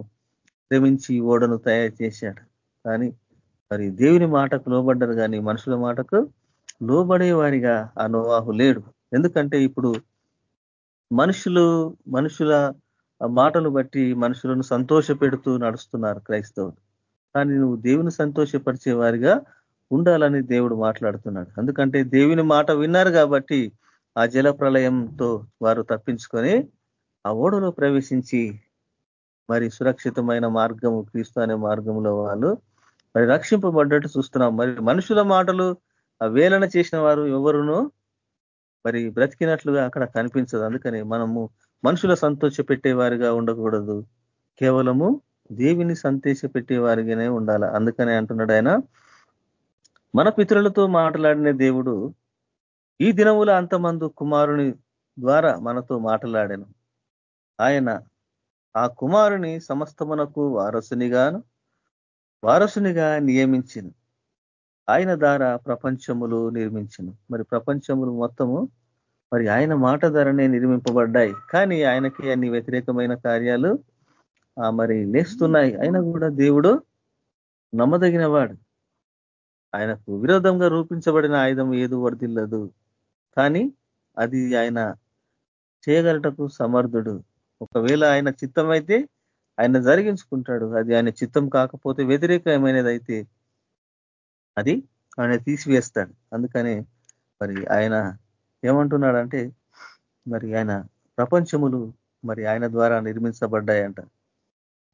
ప్రేమించి ఓడను తయారు చేశాడు. కానీ మరి దేవుని మాటకు లోబడ్డారు కానీ మనుషుల మాటకు లోబడే వారిగా ఆ నోవాహు లేడు. ఎందుకంటే ఇప్పుడు మనుషులు మనుషుల మాటలు బట్టి మనుషులను సంతోష పెడుతూ నడుస్తున్నారు క్రైస్తవులు. కానీ నువ్వు దేవుని సంతోషపరిచే వారిగా ఉండాలని దేవుడు మాట్లాడుతున్నాడు. ఎందుకంటే దేవుని మాట విన్నారు కాబట్టి ఆ జల ప్రళయంతో వారు తప్పించుకొని ఆ ఓడలో ప్రవేశించి మరి సురక్షితమైన మార్గము క్రీస్తు అనే మార్గంలో వాళ్ళు మరి రక్షింపబడ్డట్టు చూస్తున్నాం. మరి మనుషుల మాటలు ఆ వేలన చేసిన వారు ఎవరునో మరి బ్రతికినట్లుగా అక్కడ కనిపించదు. అందుకని మనము మనుషుల సంతోష పెట్టేవారిగా ఉండకూడదు. కేవలము దేవిని సంతోష పెట్టేవారిగానే ఉండాలి. అందుకనే అంటున్నాడు ఆయన. మన పితరులతో మాట్లాడిన దేవుడు ఈ దినముల అంతమందు కుమారుని ద్వారా మనతో మాట్లాడాను. ఆయన ఆ కుమారుని సమస్తమునకు వారసునిగాను వారసునిగా నియమించింది ఆయన ద్వారా ప్రపంచములు నిర్మించను. మరి ప్రపంచములు మొత్తము మరి ఆయన మాట ధరనే నిర్మింపబడ్డాయి. కానీ ఆయనకి అన్ని వ్యతిరేకమైన కార్యాలు మరి నేస్తున్నాయి. అయినా కూడా దేవుడు నమ్మదగిన వాడు ఆయనకు విరోధంగా రూపించబడిన ఆయుధం ఏది వర్దిల్లదు కానీ అది ఆయన చేయగలటకు సమర్థుడు. ఒకవేళ ఆయన చిత్తం అయితే ఆయన జరిగించుకుంటాడు. అది ఆయన చిత్తం కాకపోతే వ్యతిరేకమైనది అయితే అది ఆయన తీసివేస్తాడు. అందుకనే మరి ఆయన ఏమంటున్నాడంటే మరి ఆయన ప్రపంచములు మరి ఆయన ద్వారా నిర్మించబడ్డాయంట.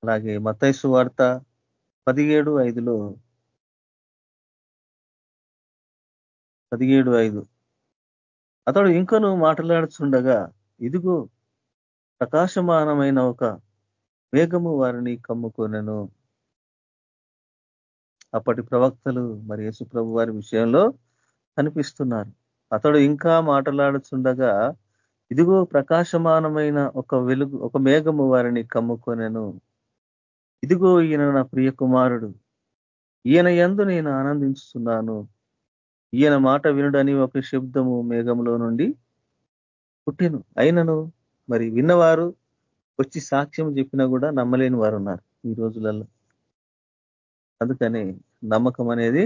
అలాగే మతైసు వార్త పదిహేడు ఐదులో పదిహేడు ఐదు. అతడు ఇంకను మాట్లాడుచుండగా ఇదిగో ప్రకాశమానమైన ఒక వేగము వారిని కమ్ముకొనను. అప్పటి ప్రవక్తలు మరి యేసుప్రభు వారి విషయంలో కనిపిస్తున్నారు. అతడు ఇంకా మాట్లాడుచుండగా ఇదిగో ప్రకాశమానమైన ఒక వెలుగు ఒక మేఘము వారిని కమ్ముకొనెను. ఇదిగో ఈయన నా ప్రియ కుమారుడు ఈయన ఎందు నేను ఆనందించుతున్నాను ఈయన మాట వినుడని ఒక శబ్దము మేఘంలో నుండి పుట్టిను. అయినను? మరి విన్నవారు వచ్చి సాక్ష్యం చెప్పినా కూడా నమ్మలేని వారు ఉన్నారు ఈ రోజులలో. అందుకని నమ్మకం అనేది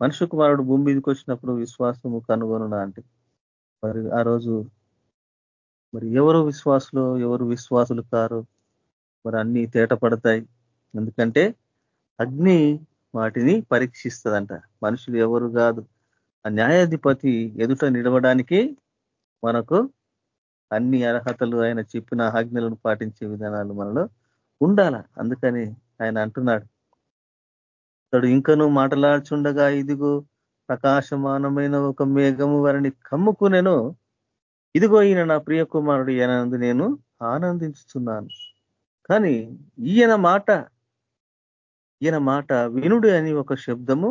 మనుష్య కుమారుడు భూమి మీదకి వచ్చినప్పుడు విశ్వాసము కనుగొనునా అంటే? మరి ఆ రోజు మరి ఎవరు విశ్వాసులు? ఎవరు విశ్వాసులు కారు? మరి అన్ని తేట పడతాయి. ఎందుకంటే అగ్ని వాటిని పరీక్షిస్తుందంట. మనుషులు ఎవరు కాదు. ఆ న్యాయాధిపతి ఎదుట నిలవడానికి మనకు అన్ని అర్హతలు ఆయన చెప్పిన ఆజ్ఞలను పాటించే విధానాలు మనలో ఉండాల. అందుకని ఆయన అంటున్నాడు. అతడు ఇంకను మాటలాడుచుండగా ఇదిగో ప్రకాశమానమైన ఒక మేఘము వారిని కమ్ముకునేను. ఇదిగో ఈయన నా ప్రియ కుమారుడు ఈయనందు నేను ఆనందించుతున్నాను కానీ ఈయన మాట ఈయన మాట వినుడు అని ఒక శబ్దము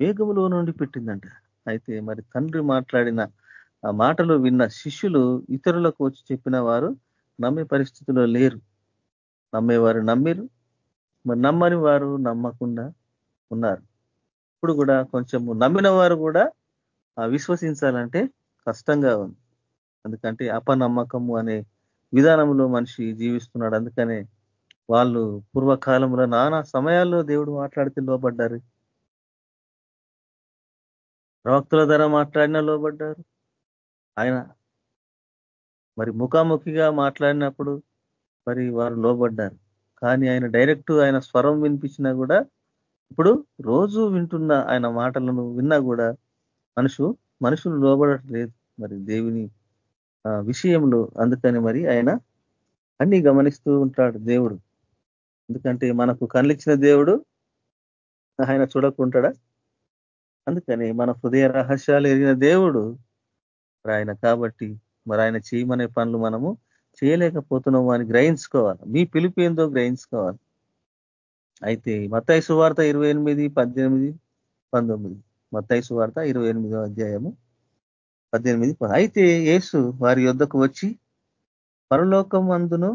మేఘములో నుండి పెట్టిందంట. అయితే మరి తండ్రి మాట్లాడిన ఆ మాటలు విన్న శిష్యులు ఇతరులకు వచ్చి చెప్పిన వారు నమ్మే పరిస్థితిలో లేరు. నమ్మేవారు నమ్మిరు మరి నమ్మని వారు నమ్మకుండా ఉన్నారు. ఇప్పుడు కూడా కొంచెము నమ్మిన వారు కూడా విశ్వసించాలంటే కష్టంగా ఉంది. ఎందుకంటే అపనమ్మకము అనే విధానంలో మనిషి జీవిస్తున్నాడు. అందుకనే వాళ్ళు పూర్వకాలంలో నానా సమయాల్లో దేవుడు మాట్లాడితే లోబడ్డారు. ప్రవక్తుల ధర మాట్లాడినా లోబడ్డారు. ఆయన మరి ముఖాముఖిగా మాట్లాడినప్పుడు మరి వారు లోబడ్డారు. కానీ ఆయన డైరెక్ట్ ఆయన స్వరం వినిపించినా కూడా ఇప్పుడు రోజు వింటున్న ఆయన మాటలను విన్నా కూడా మనుషు మనుషులు లోబడట్లేదు. మరి దేవుని విషయంలో అందుకని మరి ఆయన అన్ని గమనిస్తూ ఉంటాడు దేవుడు. ఎందుకంటే మనకు కళ్ళిచ్చిన దేవుడు ఆయన చూడకుంటాడా? అందుకని మన హృదయ రహస్యాలు ఎరిగిన దేవుడు మరి ఆయన కాబట్టి మరి ఆయన చేయమనే పనులు మనము చేయలేకపోతున్నాము అని గ్రహించుకోవాలి. మీ పిలుపు ఏందో గ్రహించుకోవాలి. అయితే మత్తాయి సువార్త ఇరవై ఎనిమిది పద్దెనిమిది పంతొమ్మిది. మత్తాయి సువార్త ఇరవై ఎనిమిదో అధ్యాయము పద్దెనిమిది అయితే యేసు వారి యొద్దకు వచ్చి పరలోకం అందును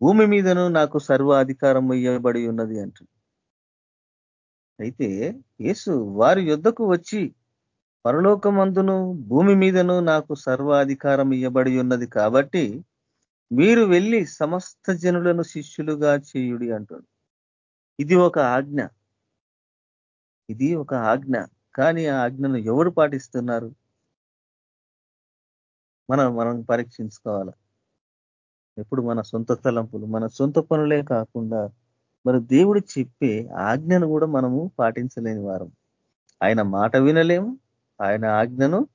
భూమి మీదను నాకు సర్వ అధికారం ఇవ్వబడి ఉన్నది అంటు. అయితే యేసు వారి యొద్దకు వచ్చి పరలోకం అందును భూమి మీదను నాకు సర్వ అధికారం ఇవ్వబడి ఉన్నది కాబట్టి మీరు వెళ్ళి సమస్త జనులను శిష్యులుగా చేయుడి అంటాడు. ఇది ఒక ఆజ్ఞ. ఇది ఒక ఆజ్ఞ. కానీ ఆ ఆజ్ఞను ఎవరు పాటిస్తున్నారు? మనం మనం పరీక్షించుకోవాలి? ఎప్పుడు మన సొంత తలంపులు మన సొంత పనులే కాకుండా మరి దేవుడు చెప్పే ఆజ్ఞను కూడా మనము పాటించలేని వారం. ఆయన మాట వినలేము ఆయన ఆజ్ఞను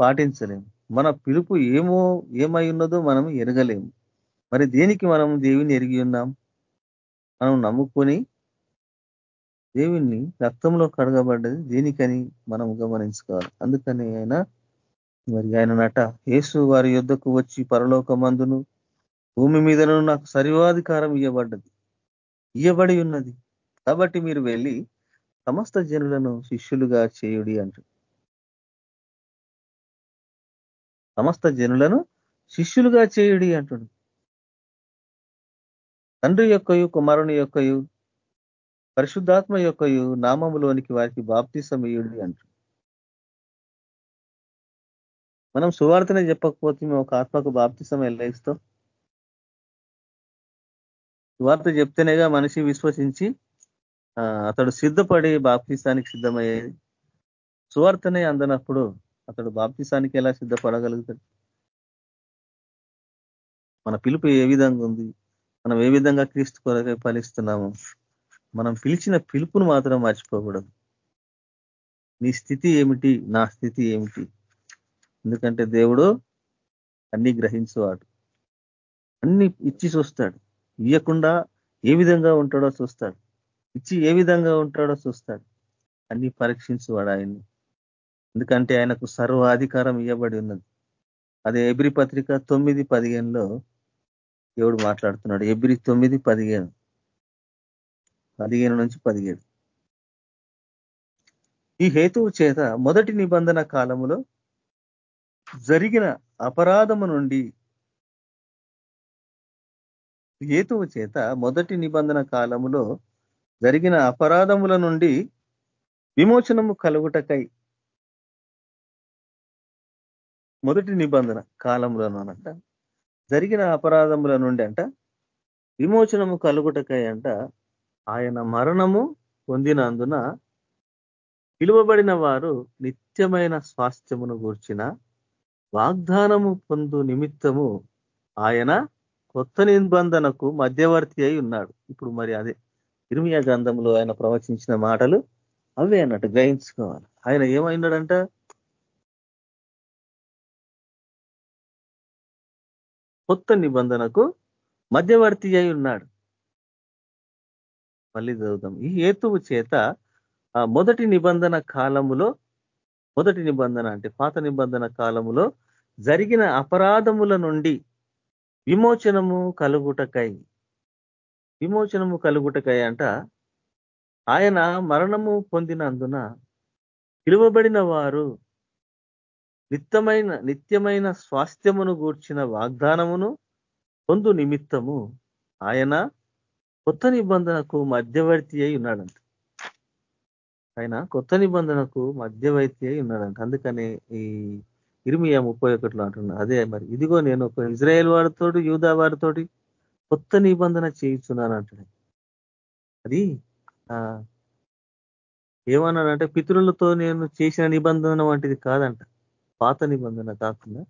పాటించలేము. మన పిలుపు ఏమో ఏమై ఉన్నదో మనం ఎరగలేము. మరి దేనికి మనం దేవుని ఎరిగి ఉన్నాం? మనం నమ్ముకొని దేవుణ్ణి రక్తంలో కడగబడ్డది దేనికని మనం గమనించుకోవాలి. అందుకని ఆయన మరి ఆయన నట యేసు వారి యుద్ధకు వచ్చి పరలోకమందును భూమి మీదను నాకు సర్వాధికారం ఇవ్వబడ్డది ఇయ్యబడి ఉన్నది. కాబట్టి మీరు వెళ్ళి సమస్త జనులను శిష్యులుగా చేయుడి అంటు సమస్త జనులను శిష్యులుగా చేయుడి అంటుడు తండ్రి యొక్కయు కుమారుని యొక్కయు పరిశుద్ధాత్మ యొక్క నామములోనికి వారికి బాప్తిసమయుడి అంటు. మనం సువార్తనే చెప్పకపోతే మేము ఒక ఆత్మకు బాప్తిసం ఎలా ఇస్తాం సువార్త చెప్తేనేగా మనిషి విశ్వసించి అతడు సిద్ధపడి బాప్తిసానికి సిద్ధమయ్యేది. సువార్తనే అందనప్పుడు అతడు బాప్తిసానికి ఎలా సిద్ధపడగలుగుతాడు? మన పిలుపు ఏ విధంగా ఉంది మనం ఏ విధంగా క్రీస్తు కొరకై ఫలిస్తున్నాము? మనం పిలిచిన పిలుపును మాత్రం మర్చిపోకూడదు. నీ స్థితి ఏమిటి? నా స్థితి ఏమిటి? ఎందుకంటే దేవుడు అన్ని గ్రహించేవాడు. అన్ని ఇచ్చి చూస్తాడు. ఇయ్యకుండా ఏ విధంగా ఉంటాడో చూస్తాడు. ఇచ్చి ఏ విధంగా ఉంటాడో చూస్తాడు. అన్ని పరీక్షించేవాడు ఆయన్ని. ఎందుకంటే ఆయనకు సర్వాధికారం ఇవ్వబడి ఉన్నది. అదే ఎబ్రి పత్రిక తొమ్మిది పదిహేనులో దేవుడు మాట్లాడుతున్నాడు. ఎబ్రి తొమ్మిది పదిహేను. పదిహేను నుంచి పదిహేడు. ఈ హేతువు చేత మొదటి నిబంధన కాలములో జరిగిన అపరాధము నుండి హేతువు చేత మొదటి నిబంధన కాలములో జరిగిన అపరాధముల నుండి విమోచనము కలుగుటకై మొదటి నిబంధన కాలంలోనంట జరిగిన అపరాధముల నుండి అంట విమోచనము కలుగుటకై అంట ఆయన మరణము పొందినందున పిలువబడిన వారు నిత్యమైన స్వాస్థ్యమును గూర్చిన వాగ్దానము పొందు నిమిత్తము ఆయన కొత్త నిబంధనకు మధ్యవర్తి అయి ఉన్నాడు. ఇప్పుడు మరి అదే ఇరుమియా గ్రంథంలో ఆయన ప్రవచించిన మాటలు అవే అన్నట్టు గ్రహించుకోవాలి. ఆయన ఏమైనాడంట కొత్త నిబంధనకు మధ్యవర్తి అయి ఉన్నాడు. మళ్ళీ చదువుతాం. ఈ హేతువు చేత మొదటి నిబంధన కాలములో మొదటి నిబంధన అంటే పాత నిబంధన కాలములో జరిగిన అపరాధముల నుండి విమోచనము కలుగుటకై విమోచనము కలుగుటకై అంట ఆయన మరణము పొందినందున పిలువబడిన వారు నిత్యమైన నిత్యమైన స్వాస్థ్యమును గూర్చిన వాగ్దానమును పొందు నిమిత్తము ఆయన కొత్త నిబంధనకు మధ్యవర్తి అయి ఉన్నాడంట. ఆయన కొత్త నిబంధనకు మధ్యవర్తి అయి ఉన్నాడంట. అందుకని ఈ ఇరిమియా ముప్పై ఒకటిలో అంటున్నా. అదే మరి ఇదిగో నేను ఒక ఇజ్రాయేల్ వారితోటి యూదా వారితోటి కొత్త నిబంధన చేయించున్నాను అంటాడు అది ఆ ఏమన్నానంటే పితృలతో నేను చేసిన నిబంధన వంటిది కాదంట. పాత నిబంధన కాకుండా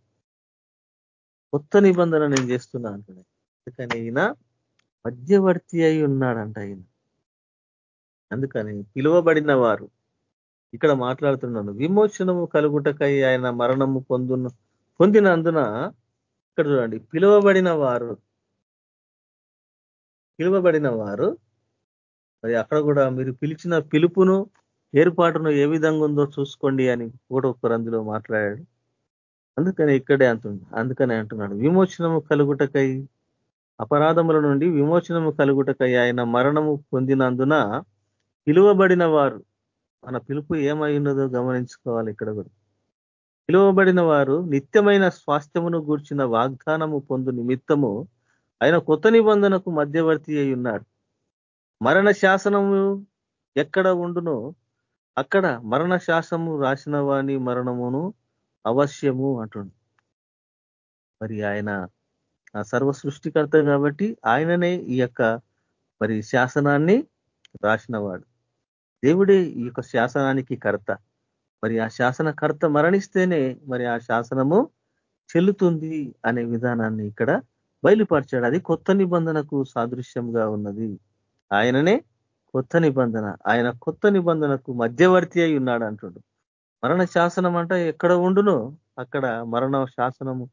కొత్త నిబంధన నేను చేస్తున్నా అంటాడు అందుకని ఈయన మధ్యవర్తి అయి ఉన్నాడంట ఆయన అందుకని పిలువబడిన వారు ఇక్కడ మాట్లాడుతున్నాను. విమోచనము కలుగుటకై ఆయన మరణము పొందున పొందినందున ఇక్కడ చూడండి పిలువబడిన వారు పిలువబడిన వారు మరి అక్కడ కూడా మీరు పిలిచిన పిలుపును ఏర్పాటును ఏ విధంగా ఉందో చూసుకోండి అని కూడా ఒకరు అందులో మాట్లాడాడు. అందుకని ఇక్కడే అంటున్నాడు అందుకనే అంటున్నాడు. విమోచనము కలుగుటకై అపరాధముల నుండి విమోచనము కలుగుటకై ఆయన మరణము పొందినందున పిలువబడిన వారు మన పిలుపు ఏమై ఉన్నదో గమనించుకోవాలి ఇక్కడ కూడా. పిలువబడిన వారు నిత్యమైన స్వాస్థ్యమును గూర్చిన వాగ్దానము పొందు నిమిత్తము ఆయన కొత్త నిబంధనకు మధ్యవర్తి అయి ఉన్నాడు మరణ శాసనము ఎక్కడ ఉండునో అక్కడ మరణ శాసనము రాసిన వాణి మరణమును అవశ్యము అంటుండు. మరి ఆయన సర్వ సృష్టికర్త కాబట్టి ఆయననే ఈ యొక్క మరి శాసనాన్ని రాసినవాడు. దేవుడే ఈ యొక్క శాసనానికి కర్త. మరి ఆ శాసనకర్త మరణిస్తేనే మరి ఆ శాసనము చెల్లుతుంది అనే విధానాన్ని ఇక్కడ బయలుపరిచాడు. అది కొత్త నిబంధనకు సాదృశ్యంగా ఉన్నది. ఆయననే కొత్త నిబంధన. ఆయన కొత్త నిబంధనకు మధ్యవర్తి అయి ఉన్నాడు అంటుడు. మరణ శాసనం అంటే ఎక్కడ ఉండునో? అక్కడ మరణ శాసనము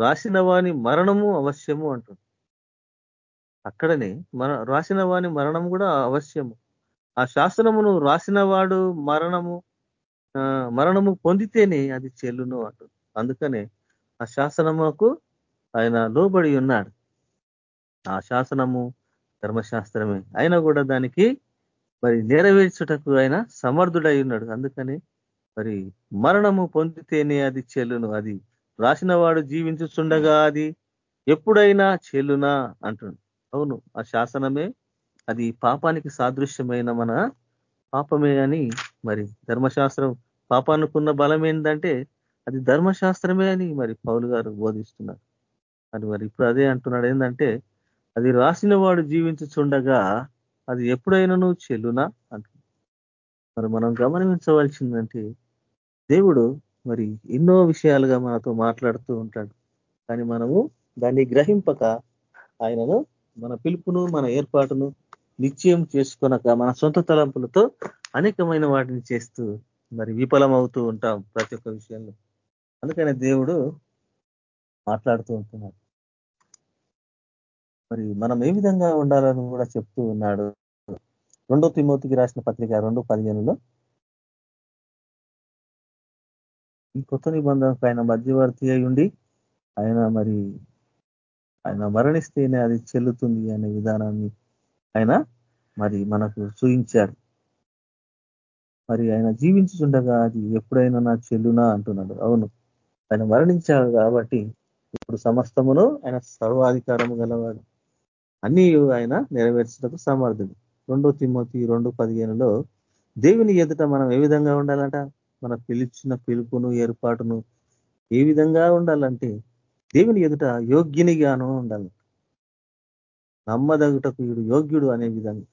రాసిన వాని మరణము అవశ్యము అంటుంది. అక్కడనే మన రాసిన వాని మరణం కూడా అవశ్యము. ఆ శాసనమును రాసిన వాడు మరణము మరణము పొందితేనే అది చెల్లును అంటుంది. అందుకనే ఆ శాసనముకు ఆయన లోబడి ఉన్నాడు. ఆ శాసనము ధర్మశాస్త్రమే. అయినా కూడా దానికి మరి నెరవేర్చుటకు ఆయన సమర్థుడై ఉన్నాడు. అందుకని మరి మరణము పొందితేనే అది చెల్లును అది రాసిన వాడు జీవించుచుండగా అది ఎప్పుడైనా చెల్లునా అంటుండు. అవును ఆ శాసనమే అది పాపానికి సాదృశ్యమైన మన పాపమే అని మరి ధర్మశాస్త్రం పాపానుకున్న బలం ఏంటంటే అది ధర్మశాస్త్రమే అని మరి పౌలు గారు బోధిస్తున్నారు. అది మరి ఇప్పుడు అదే అంటున్నాడు ఏంటంటే అది రాసిన వాడు జీవించుచుండగా అది ఎప్పుడైనాను చెల్లునా అంటున్నాడు మరి మనం గమనించవలసిందంటే దేవుడు మరి ఎన్నో విషయాలుగా మనతో మాట్లాడుతూ ఉంటాడు. కానీ మనము దాన్ని గ్రహింపక ఆయనను మన పిలుపును మన ఏర్పాటును నిశ్చయం చేసుకునక మన సొంత తలంపులతో అనేకమైన వాటిని చేస్తూ మరి విఫలం అవుతూ ఉంటాం ప్రతి ఒక్క విషయంలో. అందుకనే దేవుడు మాట్లాడుతూ ఉంటున్నాడు. మరి మనం ఏ విధంగా ఉండాలని కూడా చెప్తూ ఉన్నాడు. రెండో తిమోతికి రాసిన పత్రిక రెండు పదిహేనులో కొత్త నిబంధనకు ఆయన మధ్యవర్తి అయి ఉండి ఆయన మరి ఆయన మరణిస్తేనే అది చెల్లుతుంది అనే విధానాన్ని ఆయన మరి మనకు చూయించాడు మరి ఆయన జీవించుచుండగా అది ఎప్పుడైనా నా చెల్లునా అంటున్నాడు. అవును. ఆయన మరణించాడు కాబట్టి ఇప్పుడు సమస్తమును ఆయన సర్వాధికారము గలవాడు. అన్ని ఆయన నెరవేర్చడానికి సమర్థుడు. రెండో తిమ్మతి రెండు పదిహేనులో దేవుని ఎదుట మనం ఏ విధంగా ఉండాలంట? మన పిలిచిన పిలుపును ఏర్పాటును ఏ విధంగా ఉండాలంటే దేవుని ఎదుట యోగ్యునిగాను ఉండాలి. నమ్మదగుటకు వీడు యోగ్యుడు అనే విధంగా.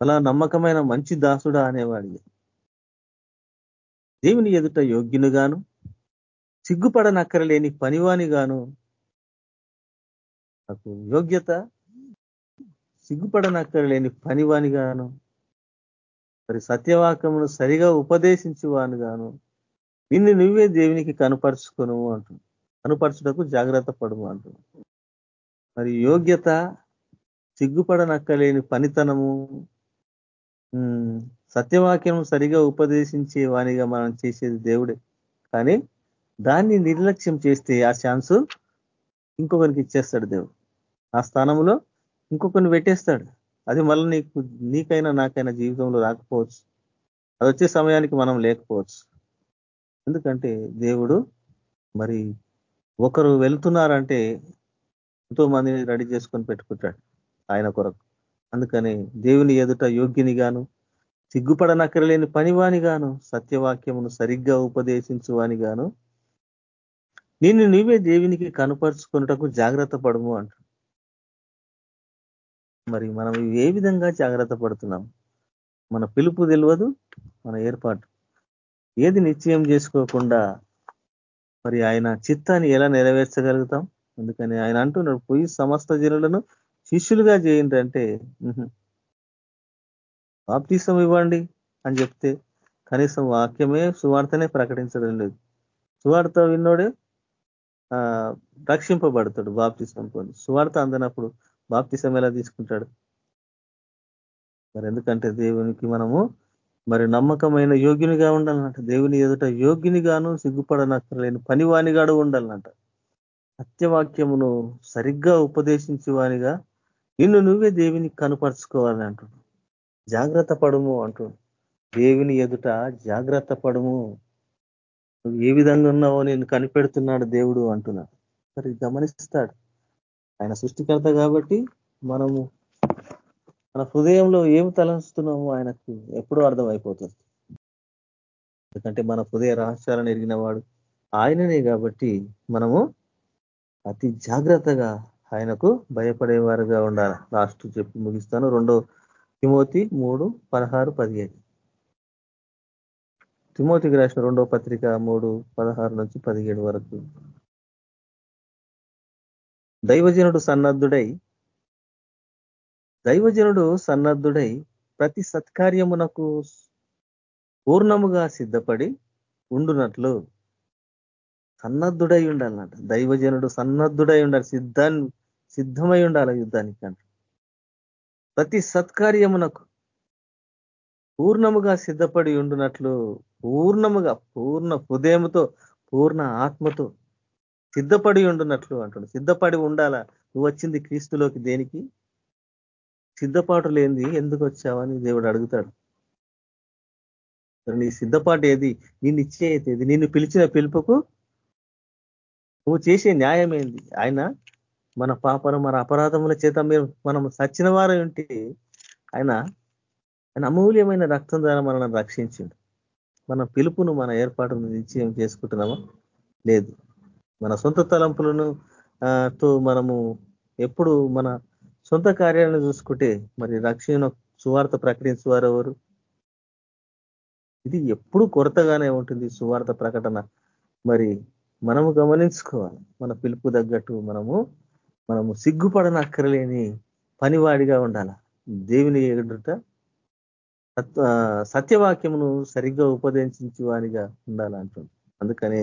అలా నమ్మకమైన మంచి దాసుడా అనేవాడి దేవుని ఎదుట యోగ్యునిగాను సిగ్గుపడనక్కరలేని పనివానిగాను నాకు యోగ్యత సిగ్గుపడనక్కరలేని పనివానిగాను మరి సత్యవాక్యమును సరిగా ఉపదేశించువాను గాను నిన్ను నువ్వే దేవునికి కనపరుచుకును అంటుంది. కనుపరచుటకు జాగ్రత్త పడుము అంటుంది. మరి యోగ్యత సిగ్గుపడనక్కలేని పనితనము సత్యవాక్యం సరిగా ఉపదేశించే వానిగా మనం చేసేది దేవుడే. కానీ దాన్ని నిర్లక్ష్యం చేస్తే ఆ ఛాన్స్ ఇంకొకరికి ఇచ్చేస్తాడు దేవుడు. ఆ స్థానంలో ఇంకొకరిని పెట్టేస్తాడు. అది మళ్ళీ నీకు నీకైనా నాకైనా జీవితంలో రాకపోవచ్చు. అది వచ్చే సమయానికి మనం లేకపోవచ్చు. ఎందుకంటే దేవుడు మరి ఒకరు వెళ్తున్నారంటే ఎంతో మందిని రెడీ చేసుకొని పెట్టుకుంటాడు ఆయన కొరకు. అందుకని దేవుని ఎదుట యోగ్యుని గాను సిగ్గుపడనక్కరలేని పనివాని గాను సత్యవాక్యమును సరిగ్గా ఉపదేశించువాని గాను నిన్ను నీవే దేవునికి కనపరుచుకున్నటకు జాగ్రత్త పడము అంట మరి మనం ఏ విధంగా జాగ్రత్త పడుతున్నాం? మన పిలుపు తెలియదు మన ఏర్పాటు. ఏది నిశ్చయం చేసుకోకుండా మరి ఆయన చిత్తాన్ని ఎలా నెరవేర్చగలుగుతాం? అందుకని ఆయన అంటున్నాడు పోయి సమస్త జనులను శిష్యులుగా చేయండి అంటే బాప్తీసం ఇవ్వండి అని చెప్తే కనీసం వాక్యమే సువార్తనే ప్రకటించడం లేదు. సువార్త విన్నోడే రక్షింపబడతాడు బాప్తీసం పొంది. సువార్త అందనప్పుడు బాప్తిసం ఎలా తీసుకుంటాడు? మరి ఎందుకంటే దేవునికి మనము మరి నమ్మకమైన యోగ్యునిగా ఉండాలన్నట దేవుని ఎదుట యోగ్యునిగాను సిగ్గుపడనక్కర్లేని పనివానిగాడు ఉండాలన్నట సత్యవాక్యమును సరిగ్గా ఉపదేశించి వానిగా నిన్ను నువ్వే దేవుని కనుపరుచుకోవాలని అంటుడు. జాగ్రత్త పడము అంటుడు. దేవుని ఎదుట జాగ్రత్త పడము. నువ్వు ఏ విధంగా ఉన్నావో నేను కనిపెడుతున్నాడు దేవుడు అంటున్నాడు. మరి గమనిస్తాడు. ఆయన సృష్టికర్త కాబట్టి మనము మన హృదయంలో ఏమి తలంస్తున్నామో ఆయనకు ఎప్పుడూ అర్థమైపోతుంది. ఎందుకంటే మన హృదయ రహస్యాలను ఎరిగిన వాడు ఆయననే కాబట్టి మనము అతి జాగ్రత్తగా ఆయనకు భయపడేవారుగా ఉండాలి. లాస్ట్ చెప్పి ముగిస్తాను. రెండో తిమోతి మూడు పదహారు పదిహేను. తిమోతికి రాసిన రెండో పత్రిక మూడు పదహారు నుంచి పదిహేడు వరకు. దైవజనుడు సన్నద్ధుడై దైవజనుడు సన్నద్ధుడై ప్రతి సత్కార్యమునకు పూర్ణముగా సిద్ధపడి ఉండునట్లు సన్నద్ధుడై ఉండాలన్నట దైవజనుడు సన్నద్ధుడై ఉండాలి సిద్ధాన్ని సిద్ధమై ఉండాలి యుద్ధానికి అంట. ప్రతి సత్కార్యమునకు పూర్ణముగా సిద్ధపడి ఉండునట్లు పూర్ణముగా పూర్ణ హృదయముతో పూర్ణ ఆత్మతో సిద్ధపడి ఉండున్నట్లు అంటాడు. సిద్ధపడి ఉండాలా? నువ్వు వచ్చింది క్రీస్తులోకి దేనికి? సిద్ధపాటు లేనిది ఎందుకు వచ్చావని దేవుడు అడుగుతాడు. నీ సిద్ధపాటు ఏది? నిన్ను ఇచ్చేది నిన్ను పిలిచిన పిలుపుకు నువ్వు చేసే న్యాయం ఏంది? ఆయన మన పాపను మన అపరాధముల చేత మీరు మనం సచ్చిన వారు ఉంటే ఆయన ఆయన అమూల్యమైన రక్తం ద్వారా మనల్ని రక్షించిండు. మన పిలుపును మన ఏర్పాటును నిశ్చయం చేసుకుంటున్నామా? లేదు. మన సొంత తలంపులను తో మనము ఎప్పుడు మన సొంత కార్యాలను చూసుకుంటే మరి రక్షణ సువార్త ప్రకటించేవారు ఎవరు? ఇది ఎప్పుడు కొరతగానే ఉంటుంది సువార్త ప్రకటన. మరి మనము గమనించుకోవాలి. మన పిలుపు తగ్గట్టు మనము మనము సిగ్గుపడనక్కరలేని పనివాడిగా ఉండాల? దేవుని ఎదుట సత్యవాక్యమును సరిగ్గా ఉపదేశించి వారిగా ఉండాలంటుంది అందుకనే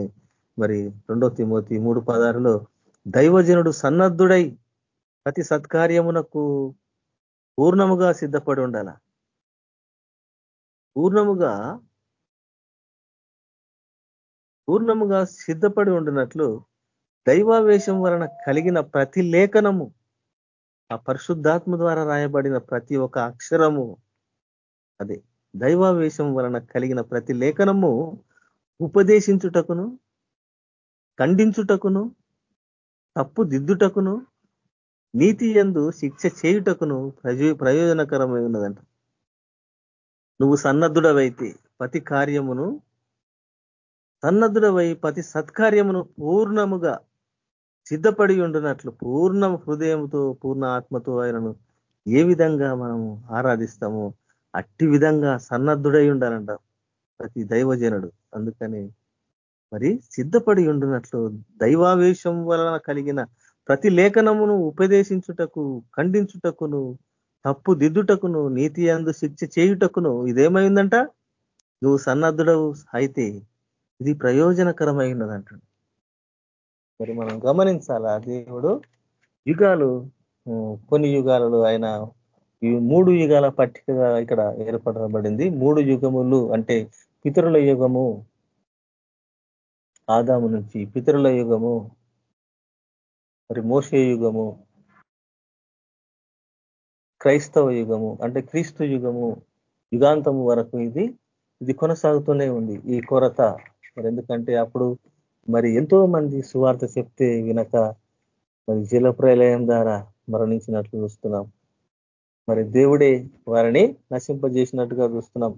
మరి రెండో తిమోతి మూడు పదారులో దైవజనుడు సన్నద్ధుడై ప్రతి సత్కార్యమునకు పూర్ణముగా సిద్ధపడి ఉండాల. పూర్ణముగా పూర్ణముగా సిద్ధపడి ఉండినట్లు దైవావేశం వలన కలిగిన ప్రతి లేఖనము ఆ పరిశుద్ధాత్మ ద్వారా రాయబడిన ప్రతి ఒక్క అక్షరము అదే దైవావేశం వలన కలిగిన ప్రతి లేఖనము ఉపదేశించుటకును ఖండించుటకును తప్పు దిద్దుటకును నీతి ఎందు శిక్ష చేయుటకును ప్రయోజనకరమై ఉన్నదంట నువ్వు సన్నద్ధుడవైతే ప్రతి కార్యమును సన్నద్ధుడవై ప్రతి సత్కార్యమును పూర్ణముగా సిద్ధపడి ఉండినట్లు పూర్ణ హృదయంతో పూర్ణ ఆత్మతో ఆయనను ఏ విధంగా మనము ఆరాధిస్తామో అట్టి విధంగా సన్నద్ధుడై ఉండాలంట ప్రతి దైవజనుడు. అందుకని మరి సిద్ధపడి ఉండునట్లు దైవావేశం వలన కలిగిన ప్రతి లేఖనమును ఉపదేశించుటకు ఖండించుటకును తప్పు దిద్దుటకును నీతి అందు శిక్ష చేయుటకును ఇదేమైందంట? నువ్వు సన్నద్ధుడవు అయితే ఇది ప్రయోజనకరమై ఉన్నదంటాడు మరి మనం గమనించాలా? దేవుడు యుగాలు కొన్ని యుగాలలో ఆయన ఈ మూడు యుగాల పట్టికగా ఇక్కడ ఏర్పడబడింది. మూడు యుగములు అంటే పితరుల యుగము ఆదాము నుంచి పితరుల యుగము మరి మోసే యుగము క్రైస్తవ యుగము అంటే క్రీస్తు యుగము యుగాంతము వరకు ఇది ఇది కొనసాగుతూనే ఉంది ఈ కొరత. మరి ఎందుకంటే అప్పుడు మరి ఎంతో మంది సువార్త చెప్తే వినక మరి జల ప్రళయం ద్వారా మరణించినట్లు చూస్తున్నాం. మరి దేవుడే వారిని నశింపజేసినట్టుగా చూస్తున్నాం.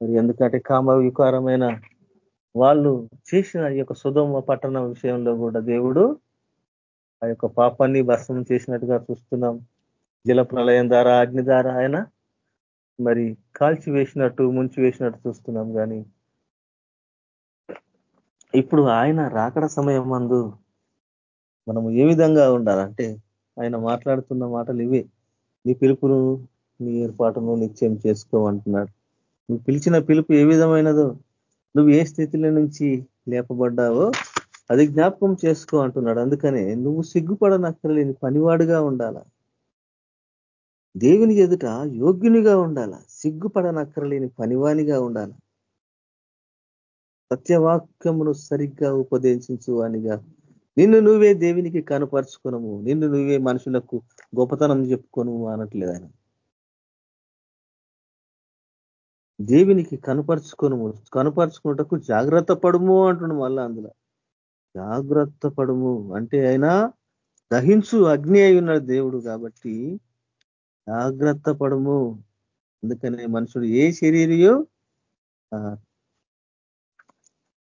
మరి ఎందుకంటే కామ వికారమైన వాళ్ళు చేసిన ఈ యొక్క సుధమ పట్టణం విషయంలో కూడా దేవుడు ఆ యొక్క పాపాన్ని భస్మం చేసినట్టుగా చూస్తున్నాం. జల ప్రళయం ద్వారా అగ్ని ద్వారా ఆయన మరి కాల్చి వేసినట్టు ముంచి వేసినట్టు చూస్తున్నాం కానీ ఇప్పుడు ఆయన రాకడ సమయం మందు మనము ఏ విధంగా ఉండాలంటే ఆయన మాట్లాడుతున్న మాటలు ఇవే. నీ పిలుపును నీ ఏర్పాటును నిశ్చయం చేసుకోమంటున్నాడు. నువ్వు పిలిచిన పిలుపు ఏ విధమైనదో నువ్వు ఏ స్థితిలో నుంచి లేపబడ్డావో అది జ్ఞాపకం చేసుకో అంటున్నాడు. అందుకనే నువ్వు సిగ్గుపడనక్కర్లేని పనివాడుగా ఉండాల? దేవుని ఎదుట యోగ్యునిగా ఉండాల? సిగ్గుపడనక్కర్లేని పనివానిగా ఉండాల? సత్యవాక్యమును సరిగ్గా ఉపదేశించు అనిగా నిన్ను నువ్వే దేవునికి కనపరుచుకునము. నిన్ను నువ్వే మనుషులకు గొప్పతనం చెప్పుకోను అనట్లేదు ఆయన. దేవునికి కనపరుచుకోను కనపరుచుకున్నటకు జాగ్రత్త పడుము అంటున్నాడు మళ్ళా అందులో. జాగ్రత్త పడుము. అంటే అయినా దహించు అగ్ని అయి ఉన్నాడు దేవుడు కాబట్టి జాగ్రత్త పడము. అందుకనే మనుషుడు ఏ శరీరయో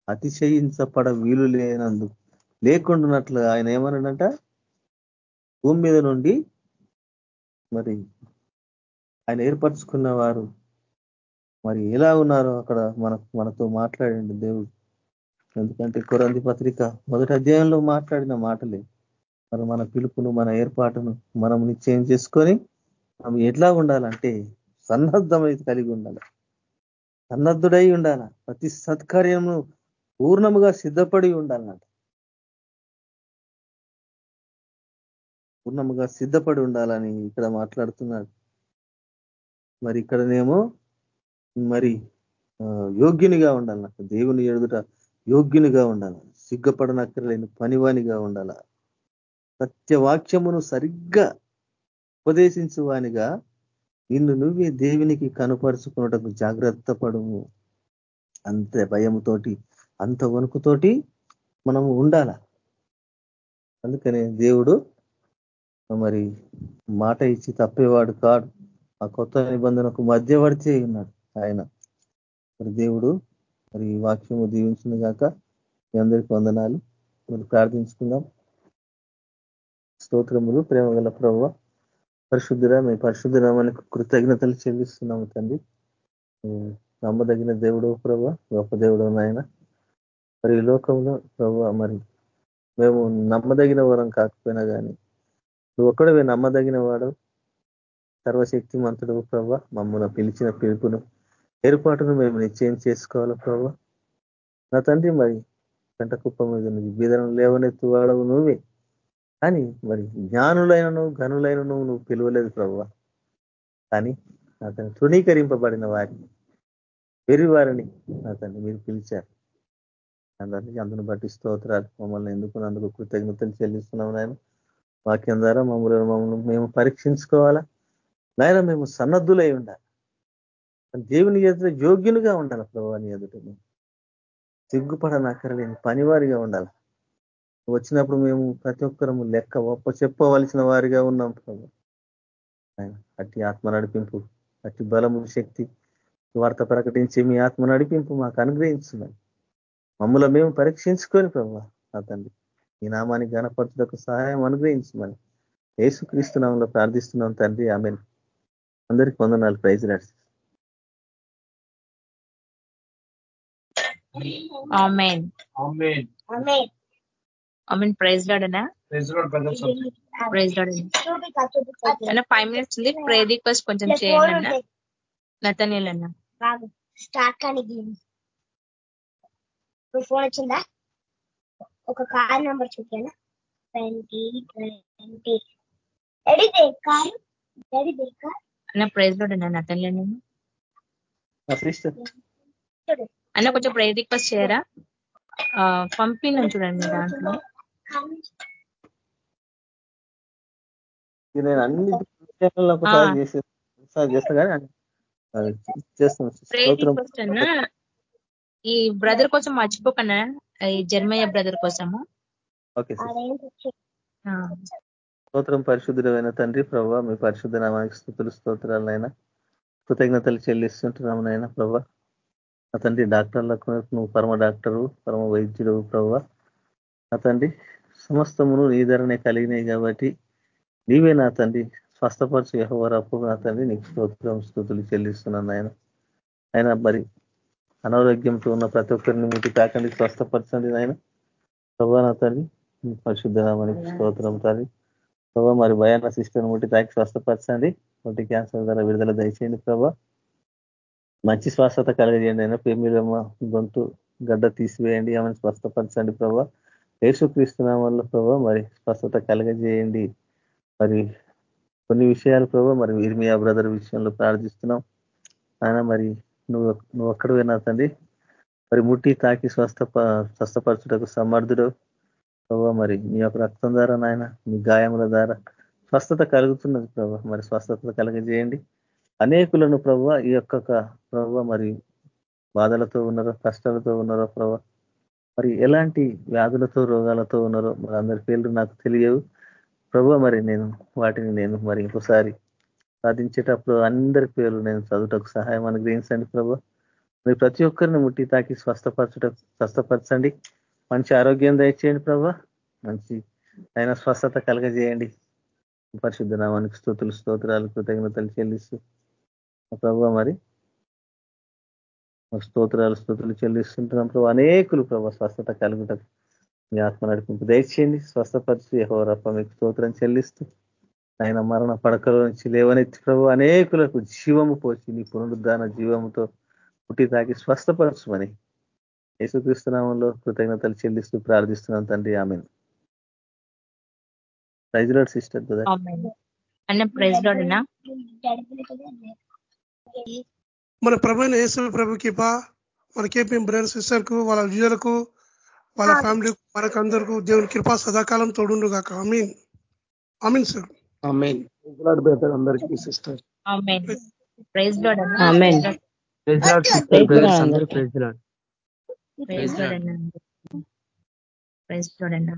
అతిశయించపడ వీలు లేనందు లేకుండానట్లు ఆయన ఏమన్నాడంట? భూమి మీద నుండి మరి ఆయన ఏర్పరచుకున్న వారు మరి ఎలా ఉన్నారో అక్కడ మన మనతో మాట్లాడండి దేవుడు. ఎందుకంటే కొరంది పత్రిక మొదటి అధ్యాయంలో మాట్లాడిన మాటలే. మరి మన పిలుపును మన ఏర్పాటును మనం నిశ్చయం చేసుకొని మనం ఎట్లా ఉండాలంటే సన్నద్ధమై కలిగి ఉండాలి. సన్నద్ధుడై ఉండాల. ప్రతి సత్కార్యము పూర్ణముగా సిద్ధపడి ఉండాలన్నట పూర్ణముగా సిద్ధపడి ఉండాలని ఇక్కడ మాట్లాడుతున్నాడు. మరి ఇక్కడనేమో మరి యోగ్యునిగా ఉండాలన్నట్టు దేవుని ఎదుట యోగ్యునిగా ఉండాలి సిగ్గపడనక్కర్లేని పనివానిగా ఉండాల. సత్యవాక్యమును సరిగ్గా ఉపదేశించువానిగా నిన్ను నువ్వే దేవునికి కనుపరుచుకున్నటకు జాగ్రత్త పడుము. అంత భయముతోటి అంత వణుకుతోటి మనము ఉండాల. అందుకనే దేవుడు మరి మాట ఇచ్చి తప్పేవాడు కాడు. ఆ కొత్త నిబంధనకు మధ్యవర్తి ఉన్నాడు. ఆయన. మరి దేవుడు మరి ఈ వాక్యము దీవించిన గాక. మీ అందరికీ వందనాలు. మరి ప్రార్థించుకుందాం. స్తోత్రములు ప్రేమ గల ప్రభు పరిశుద్ధుర మీ పరిశుద్ధరామానికి కృతజ్ఞతలు చెల్లిస్తున్నాము తండ్రి. నమ్మదగిన దేవుడు ప్రభు గొప్ప దేవుడు నాయన. మరి ఈ లోకంలో ప్రభు మరి మేము నమ్మదగిన వరం కాకపోయినా కానీ నువ్వు ఒక్కడవే నమ్మదగిన వాడు సర్వశక్తి మంతుడు ప్రభు మమ్మల్ని పిలిచిన పిలుపును ఏర్పాటును మేము నిశ్చయం చేసుకోవాలి ప్రభా? నా తండ్రి మరి గంట కుప్ప మీద బీదనం లేవనెత్తు వాడవు నువ్వే. కానీ మరి జ్ఞానులైనను ఘనులైనను నువ్వు పిలువలేదు ప్రభు. కానీ అతను తృణీకరింపబడిన వారిని వెరి వారిని అతన్ని మీరు పిలిచారు. అందరినీ అందును బట్టి స్తోత్రాలు. మమ్మల్ని ఎందుకు అందుకు కృతజ్ఞతలు చెల్లిస్తున్నాం నాయన? వాక్యం ద్వారా మమ్మల్ని మమ్మల్ని మేము పరీక్షించుకోవాలా? నాయన మేము సన్నద్ధులై ఉండాలి. దేవుని ఎదుట యోగ్యునిగా ఉండాలి ప్రభాని ఎదుట సిగ్గుపడనక్కరలేని పనివారిగా ఉండాలి. వచ్చినప్పుడు మేము ప్రతి ఒక్కరము లెక్క ఒప్ప చెప్పవలసిన వారిగా ఉన్నాం ప్రభు. అట్టి ఆత్మ నడిపింపు అట్టి బలము శక్తి వార్త ప్రకటించి మీ ఆత్మ నడిపింపు మాకు అనుగ్రహించున్నాం. మమ్మల్ని మేము పరీక్షించుకొని ప్రభు అతండి ఈ నామానికి గణపరచులకు సహాయం అనుగ్రహించమని యేసుక్రీస్తు నామంలో ప్రార్థిస్తున్నాం తండ్రి. ఆమె అందరికి వందనాలు. ప్రైజ్ రాసి ఆమెన్ ఆమెన్ ప్రైజ్ లాడనా ప్రైజ్ లాడనా ఫైవ్ మినిట్స్ ఉంది ప్రే రిక్వెస్ట్ కొంచెం చేయండి అన్న. నతనీల్ అన్న. స్టార్ట్ కానీ ఫోన్ వచ్చిందా? ఒక car number చూపాను twenty twenty. Ready car? Ready car? అన్న ప్రైజ్ లోడన్నా నతనీల్ నేను అన్న కొంచెం ప్రే రిక్వెస్ట్ చేయరా? పంపినాం చూడండి దాంట్లో. నేను అన్ని ఒకసారి చేస్తా కానీ ఈ బ్రదర్ కోసం మర్చిపోకన్నా ఈ జర్మయ్య బ్రదర్ కోసము? ఓకే స్తోత్రం పరిశుద్ధుడమైన తండ్రి ప్రభావ మీ పరిశుద్ధ నామానికి స్థుతులు స్తోత్రాలనైనా కృతజ్ఞతలు చెల్లిస్తుంటున్నాము నాయన ప్రభా. నా తండ్రి డాక్టర్లకు నువ్వు పరమ డాక్టరు పరమ వైద్యుడు ప్రభా నా తండ్రి సమస్తమును నీ ధరనే కలిగినాయి కాబట్టి నీవే నా తండ్రి. స్వస్థపరచు యహోవరపు నా తండ్రి. నీకు స్తోత్రం స్థుతులు చెల్లిస్తున్నాను ఆయన ఆయన మరి అనారోగ్యంతో ఉన్న ప్రతి ఒక్కరిని మీకు తాకండి స్వస్థపరచండి నాయన. ప్రభా నా తండ్రి మీ స్తోత్రం తండ్రి. ప్రభా మరి భయాన సిస్టర్ని ముట్టి తాకి స్వస్థపరచండి. ఒకటి క్యాన్సర్ ద్వారా విడుదల దయచేయండి ప్రభా మంచి స్వస్థత కలగజేయండి అయినా ప్రేమిలమ్మ గొంతు గడ్డ తీసివేయండి ఆమెను స్వస్థపరచండి ప్రభా. యేసుక్రీస్తునామంలో ప్రభా మరి స్వస్థత కలగజేయండి. మరి కొన్ని విషయాలు ప్రభా మరి ఇర్మియా బ్రదర్ విషయంలో ప్రార్థిస్తున్నాం. ఆయన మరి నువ్వు నువ్వు ఒక్కడు నా తండ్రి. మరి ముట్టి తాకి స్వస్థ స్వస్థపరచుటకు సమర్థుడు ప్రభా మరి నీ యొక్క రక్తం ద్వారా నాయన మీ గాయముల ద్వారా స్వస్థత కలుగుతున్నది ప్రభా. మరి స్వస్థత కలగజేయండి. అనేకులను ప్రభా ఈ యొక్క ప్రభు మరి బాధలతో ఉన్నారో కష్టాలతో ఉన్నారో ప్రభా మరి ఎలాంటి వ్యాధులతో రోగాలతో ఉన్నారో మరి అందరి పేర్లు నాకు తెలియవు. ప్రభు మరి నేను వాటిని నేను మరి ఇంకోసారి సాధించేటప్పుడు అందరి పేర్లు నేను చదువుటకు సహాయం అనుగ్రహించండి ప్రభు మీరు ప్రతి ఒక్కరిని ముట్టి తాకి స్వస్థపరచుట స్వస్థపరచండి. మంచి ఆరోగ్యం దయచేయండి ప్రభు మంచి అయినా స్వస్థత కలగజేయండి. పరిశుద్ధ నామానికి స్థుతులు స్తోత్రాలు కృతజ్ఞతలు చెల్లిస్తూ ప్రభు మరి. స్తోత్రాలు స్తోతులు చెల్లిస్తుంటున్నాం ప్రభు. అనేకులు ప్రభు స్వస్థత కలుగుటకు మీ ఆత్మ నడిపింపు. దయచేయండి స్వస్థపరిచి యహోరప్ప మీకు స్తోత్రం చెల్లిస్తూ. ఆయన మరణ పడకలో నుంచి లేవనెత్తి ప్రభు అనేకులకు జీవము పోసి నీ పునరుద్ధాన జీవముతో పుట్టి తాకి స్వస్థపరచమని. యేసుక్రీస్తునామంలో కృతజ్ఞతలు చెల్లిస్తూ ప్రార్థిస్తున్నాం తండ్రి. ఆమె ప్రైజ్ లాడ్ సిస్టర్ అన్న ప్రైజ్ లార్డ్ మన ప్రభైన యేసు ప్రభు కృప మన కేపీ బ్రదర్ సిస్టర్కు వాళ్ళ విజయులకు వాళ్ళ ఫ్యామిలీ మనకు అందరికీ దేవుని కృప సదాకాలం తోడుండు కాక అమీన్ అమీన్ సార్. ఆమెన్. అందరికీ sister amen. Praise amen. Sister brothers అందరూ అన్నా.